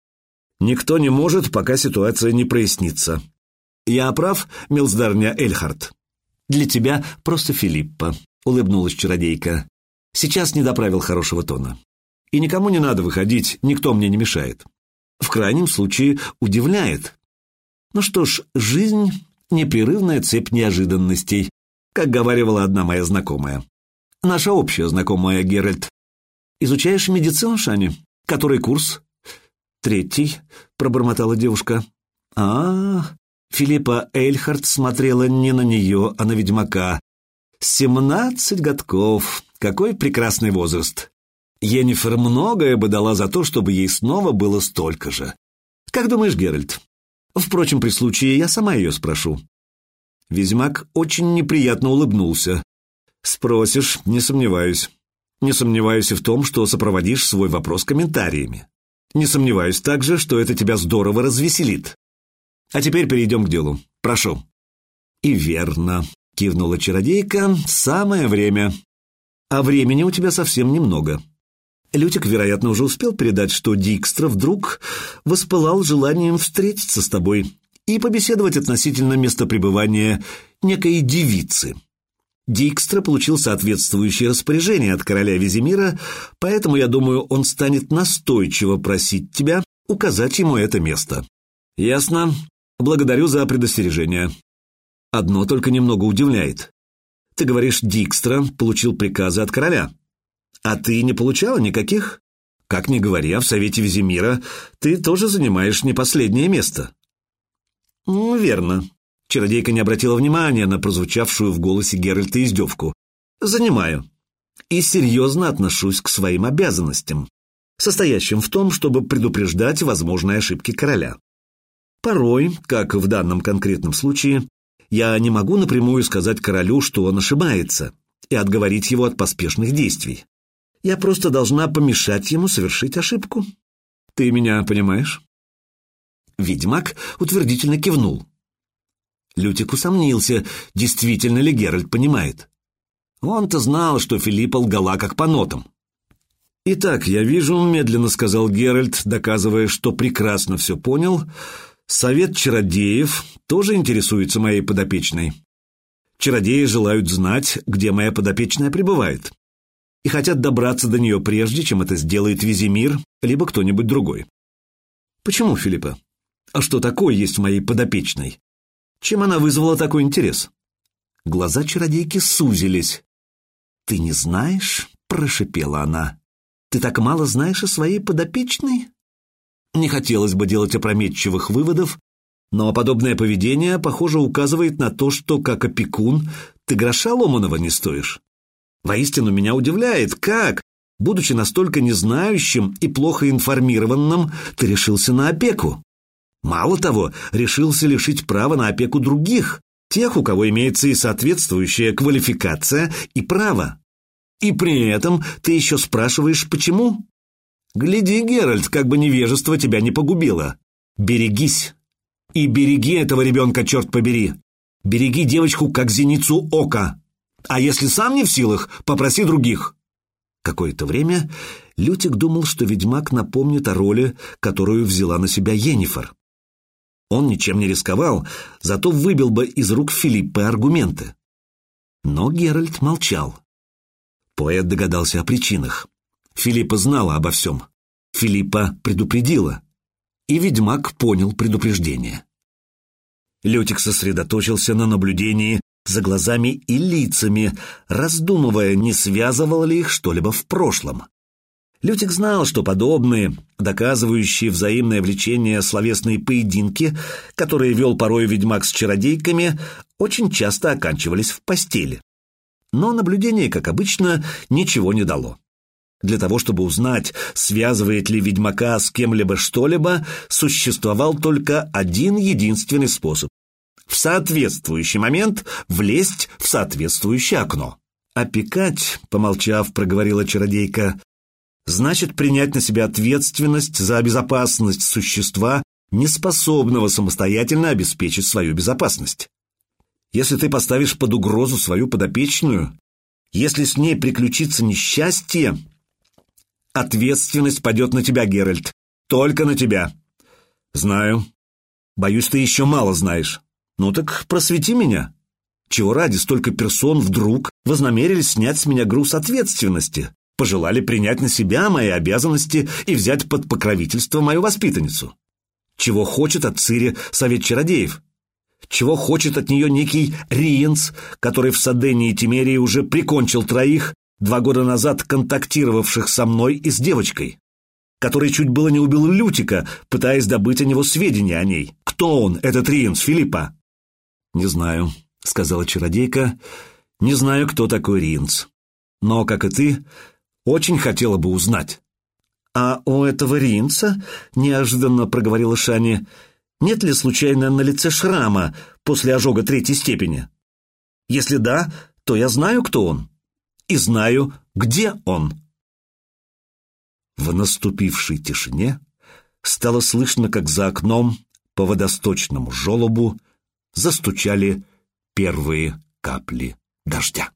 Никто не может, пока ситуация не прояснится. Я прав, Милздарня Эльхард. Для тебя просто Филиппа, улыбнулась чародейка. Сейчас не доправил хорошего тона. И никому не надо выходить, никто мне не мешает. В крайнем случае удивляет. Ну что ж, жизнь непрерывная цепь неожиданностей, как говаривала одна моя знакомая. Наша общая знакомая, Геральт. Изучаешь медицину, Шани? Который курс? Третий, пробормотала девушка. А, -а, -а Филиппа Эйльхард смотрела не на нее, а на ведьмака. Семнадцать годков. Какой прекрасный возраст. Енифер многое бы дала за то, чтобы ей снова было столько же. Как думаешь, Геральт, Впрочем, при случае я сама ее спрошу. Ведьмак очень неприятно улыбнулся. Спросишь, не сомневаюсь. Не сомневаюсь и в том, что сопроводишь свой вопрос комментариями. Не сомневаюсь также, что это тебя здорово развеселит. А теперь перейдем к делу. Прошу. И верно, кивнула чародейка, самое время. А времени у тебя совсем немного. Лютик, вероятно, уже успел передать, что Дикстра вдруг воспылал желанием встретиться с тобой и побеседовать относительно места пребывания некой девицы. Дикстра получил соответствующее распоряжение от короля Визимира, поэтому, я думаю, он станет настойчиво просить тебя указать ему это место. Ясно. Благодарю за предостережение. Одно только немного удивляет. Ты говоришь, Дикстра получил приказы от короля. А ты не получала никаких? Как ни говори, а в Совете Визимира ты тоже занимаешь не последнее место. Верно. Чародейка не обратила внимания на прозвучавшую в голосе Геральта издевку. Занимаю. И серьезно отношусь к своим обязанностям, состоящим в том, чтобы предупреждать возможные ошибки короля. Порой, как в данном конкретном случае, я не могу напрямую сказать королю, что он ошибается, и отговорить его от поспешных действий. Я просто должна помешать ему совершить ошибку. Ты меня понимаешь? Ведьмак утвердительно кивнул. Лютик усомнился, действительно ли Геральт понимает. Он-то знал, что Филиппа лгала как по нотам. «Итак, я вижу», — медленно сказал Геральт, доказывая, что прекрасно все понял, «совет чародеев тоже интересуется моей подопечной. Чародеи желают знать, где моя подопечная пребывает и хотят добраться до нее прежде, чем это сделает Визимир, либо кто-нибудь другой. Почему, Филиппа? А что такое есть в моей подопечной? Чем она вызвала такой интерес? Глаза чародейки сузились. «Ты не знаешь?» — прошипела она. «Ты так мало знаешь о своей подопечной?» Не хотелось бы делать опрометчивых выводов, но подобное поведение, похоже, указывает на то, что, как опекун, ты гроша ломаного не стоишь. Воистину меня удивляет, как, будучи настолько незнающим и плохо информированным, ты решился на опеку. Мало того, решился лишить права на опеку других, тех, у кого имеется и соответствующая квалификация и право. И при этом ты еще спрашиваешь, почему? Гляди, Геральт, как бы невежество тебя не погубило. Берегись. И береги этого ребенка, черт побери. Береги девочку, как зеницу ока. А если сам не в силах, попроси других. Какое-то время Лютик думал, что ведьмак напомнит о роли, которую взяла на себя Енифер. Он ничем не рисковал, зато выбил бы из рук Филиппа аргументы. Но Геральт молчал. Поэт догадался о причинах. Филиппа знала обо всем. Филиппа предупредила. И ведьмак понял предупреждение. Лютик сосредоточился на наблюдении за глазами и лицами, раздумывая, не связывало ли их что-либо в прошлом. Лютик знал, что подобные, доказывающие взаимное влечение словесные поединки, которые вел порой ведьмак с чародейками, очень часто оканчивались в постели. Но наблюдение, как обычно, ничего не дало. Для того, чтобы узнать, связывает ли ведьмака с кем-либо что-либо, существовал только один единственный способ в соответствующий момент влезть в соответствующее окно. «Опекать», — помолчав, проговорила чародейка, «значит принять на себя ответственность за безопасность существа, неспособного самостоятельно обеспечить свою безопасность. Если ты поставишь под угрозу свою подопечную, если с ней приключится несчастье, ответственность падет на тебя, Геральт, только на тебя. Знаю. Боюсь, ты еще мало знаешь. «Ну так просвети меня. Чего ради столько персон вдруг вознамерились снять с меня груз ответственности, пожелали принять на себя мои обязанности и взять под покровительство мою воспитанницу? Чего хочет от Цири совет чародеев? Чего хочет от нее некий Риенс, который в Садене и Тимерии уже прикончил троих, два года назад контактировавших со мной и с девочкой? который чуть было не убил Лютика, пытаясь добыть о него сведения о ней. Кто он, этот Риенс, Филиппа? «Не знаю», — сказала чародейка, — «не знаю, кто такой Ринц. Но, как и ты, очень хотела бы узнать». «А у этого Ринца, — неожиданно проговорила Шани, — нет ли случайно на лице шрама после ожога третьей степени? Если да, то я знаю, кто он, и знаю, где он». В наступившей тишине стало слышно, как за окном по водосточному желобу застучали первые капли дождя.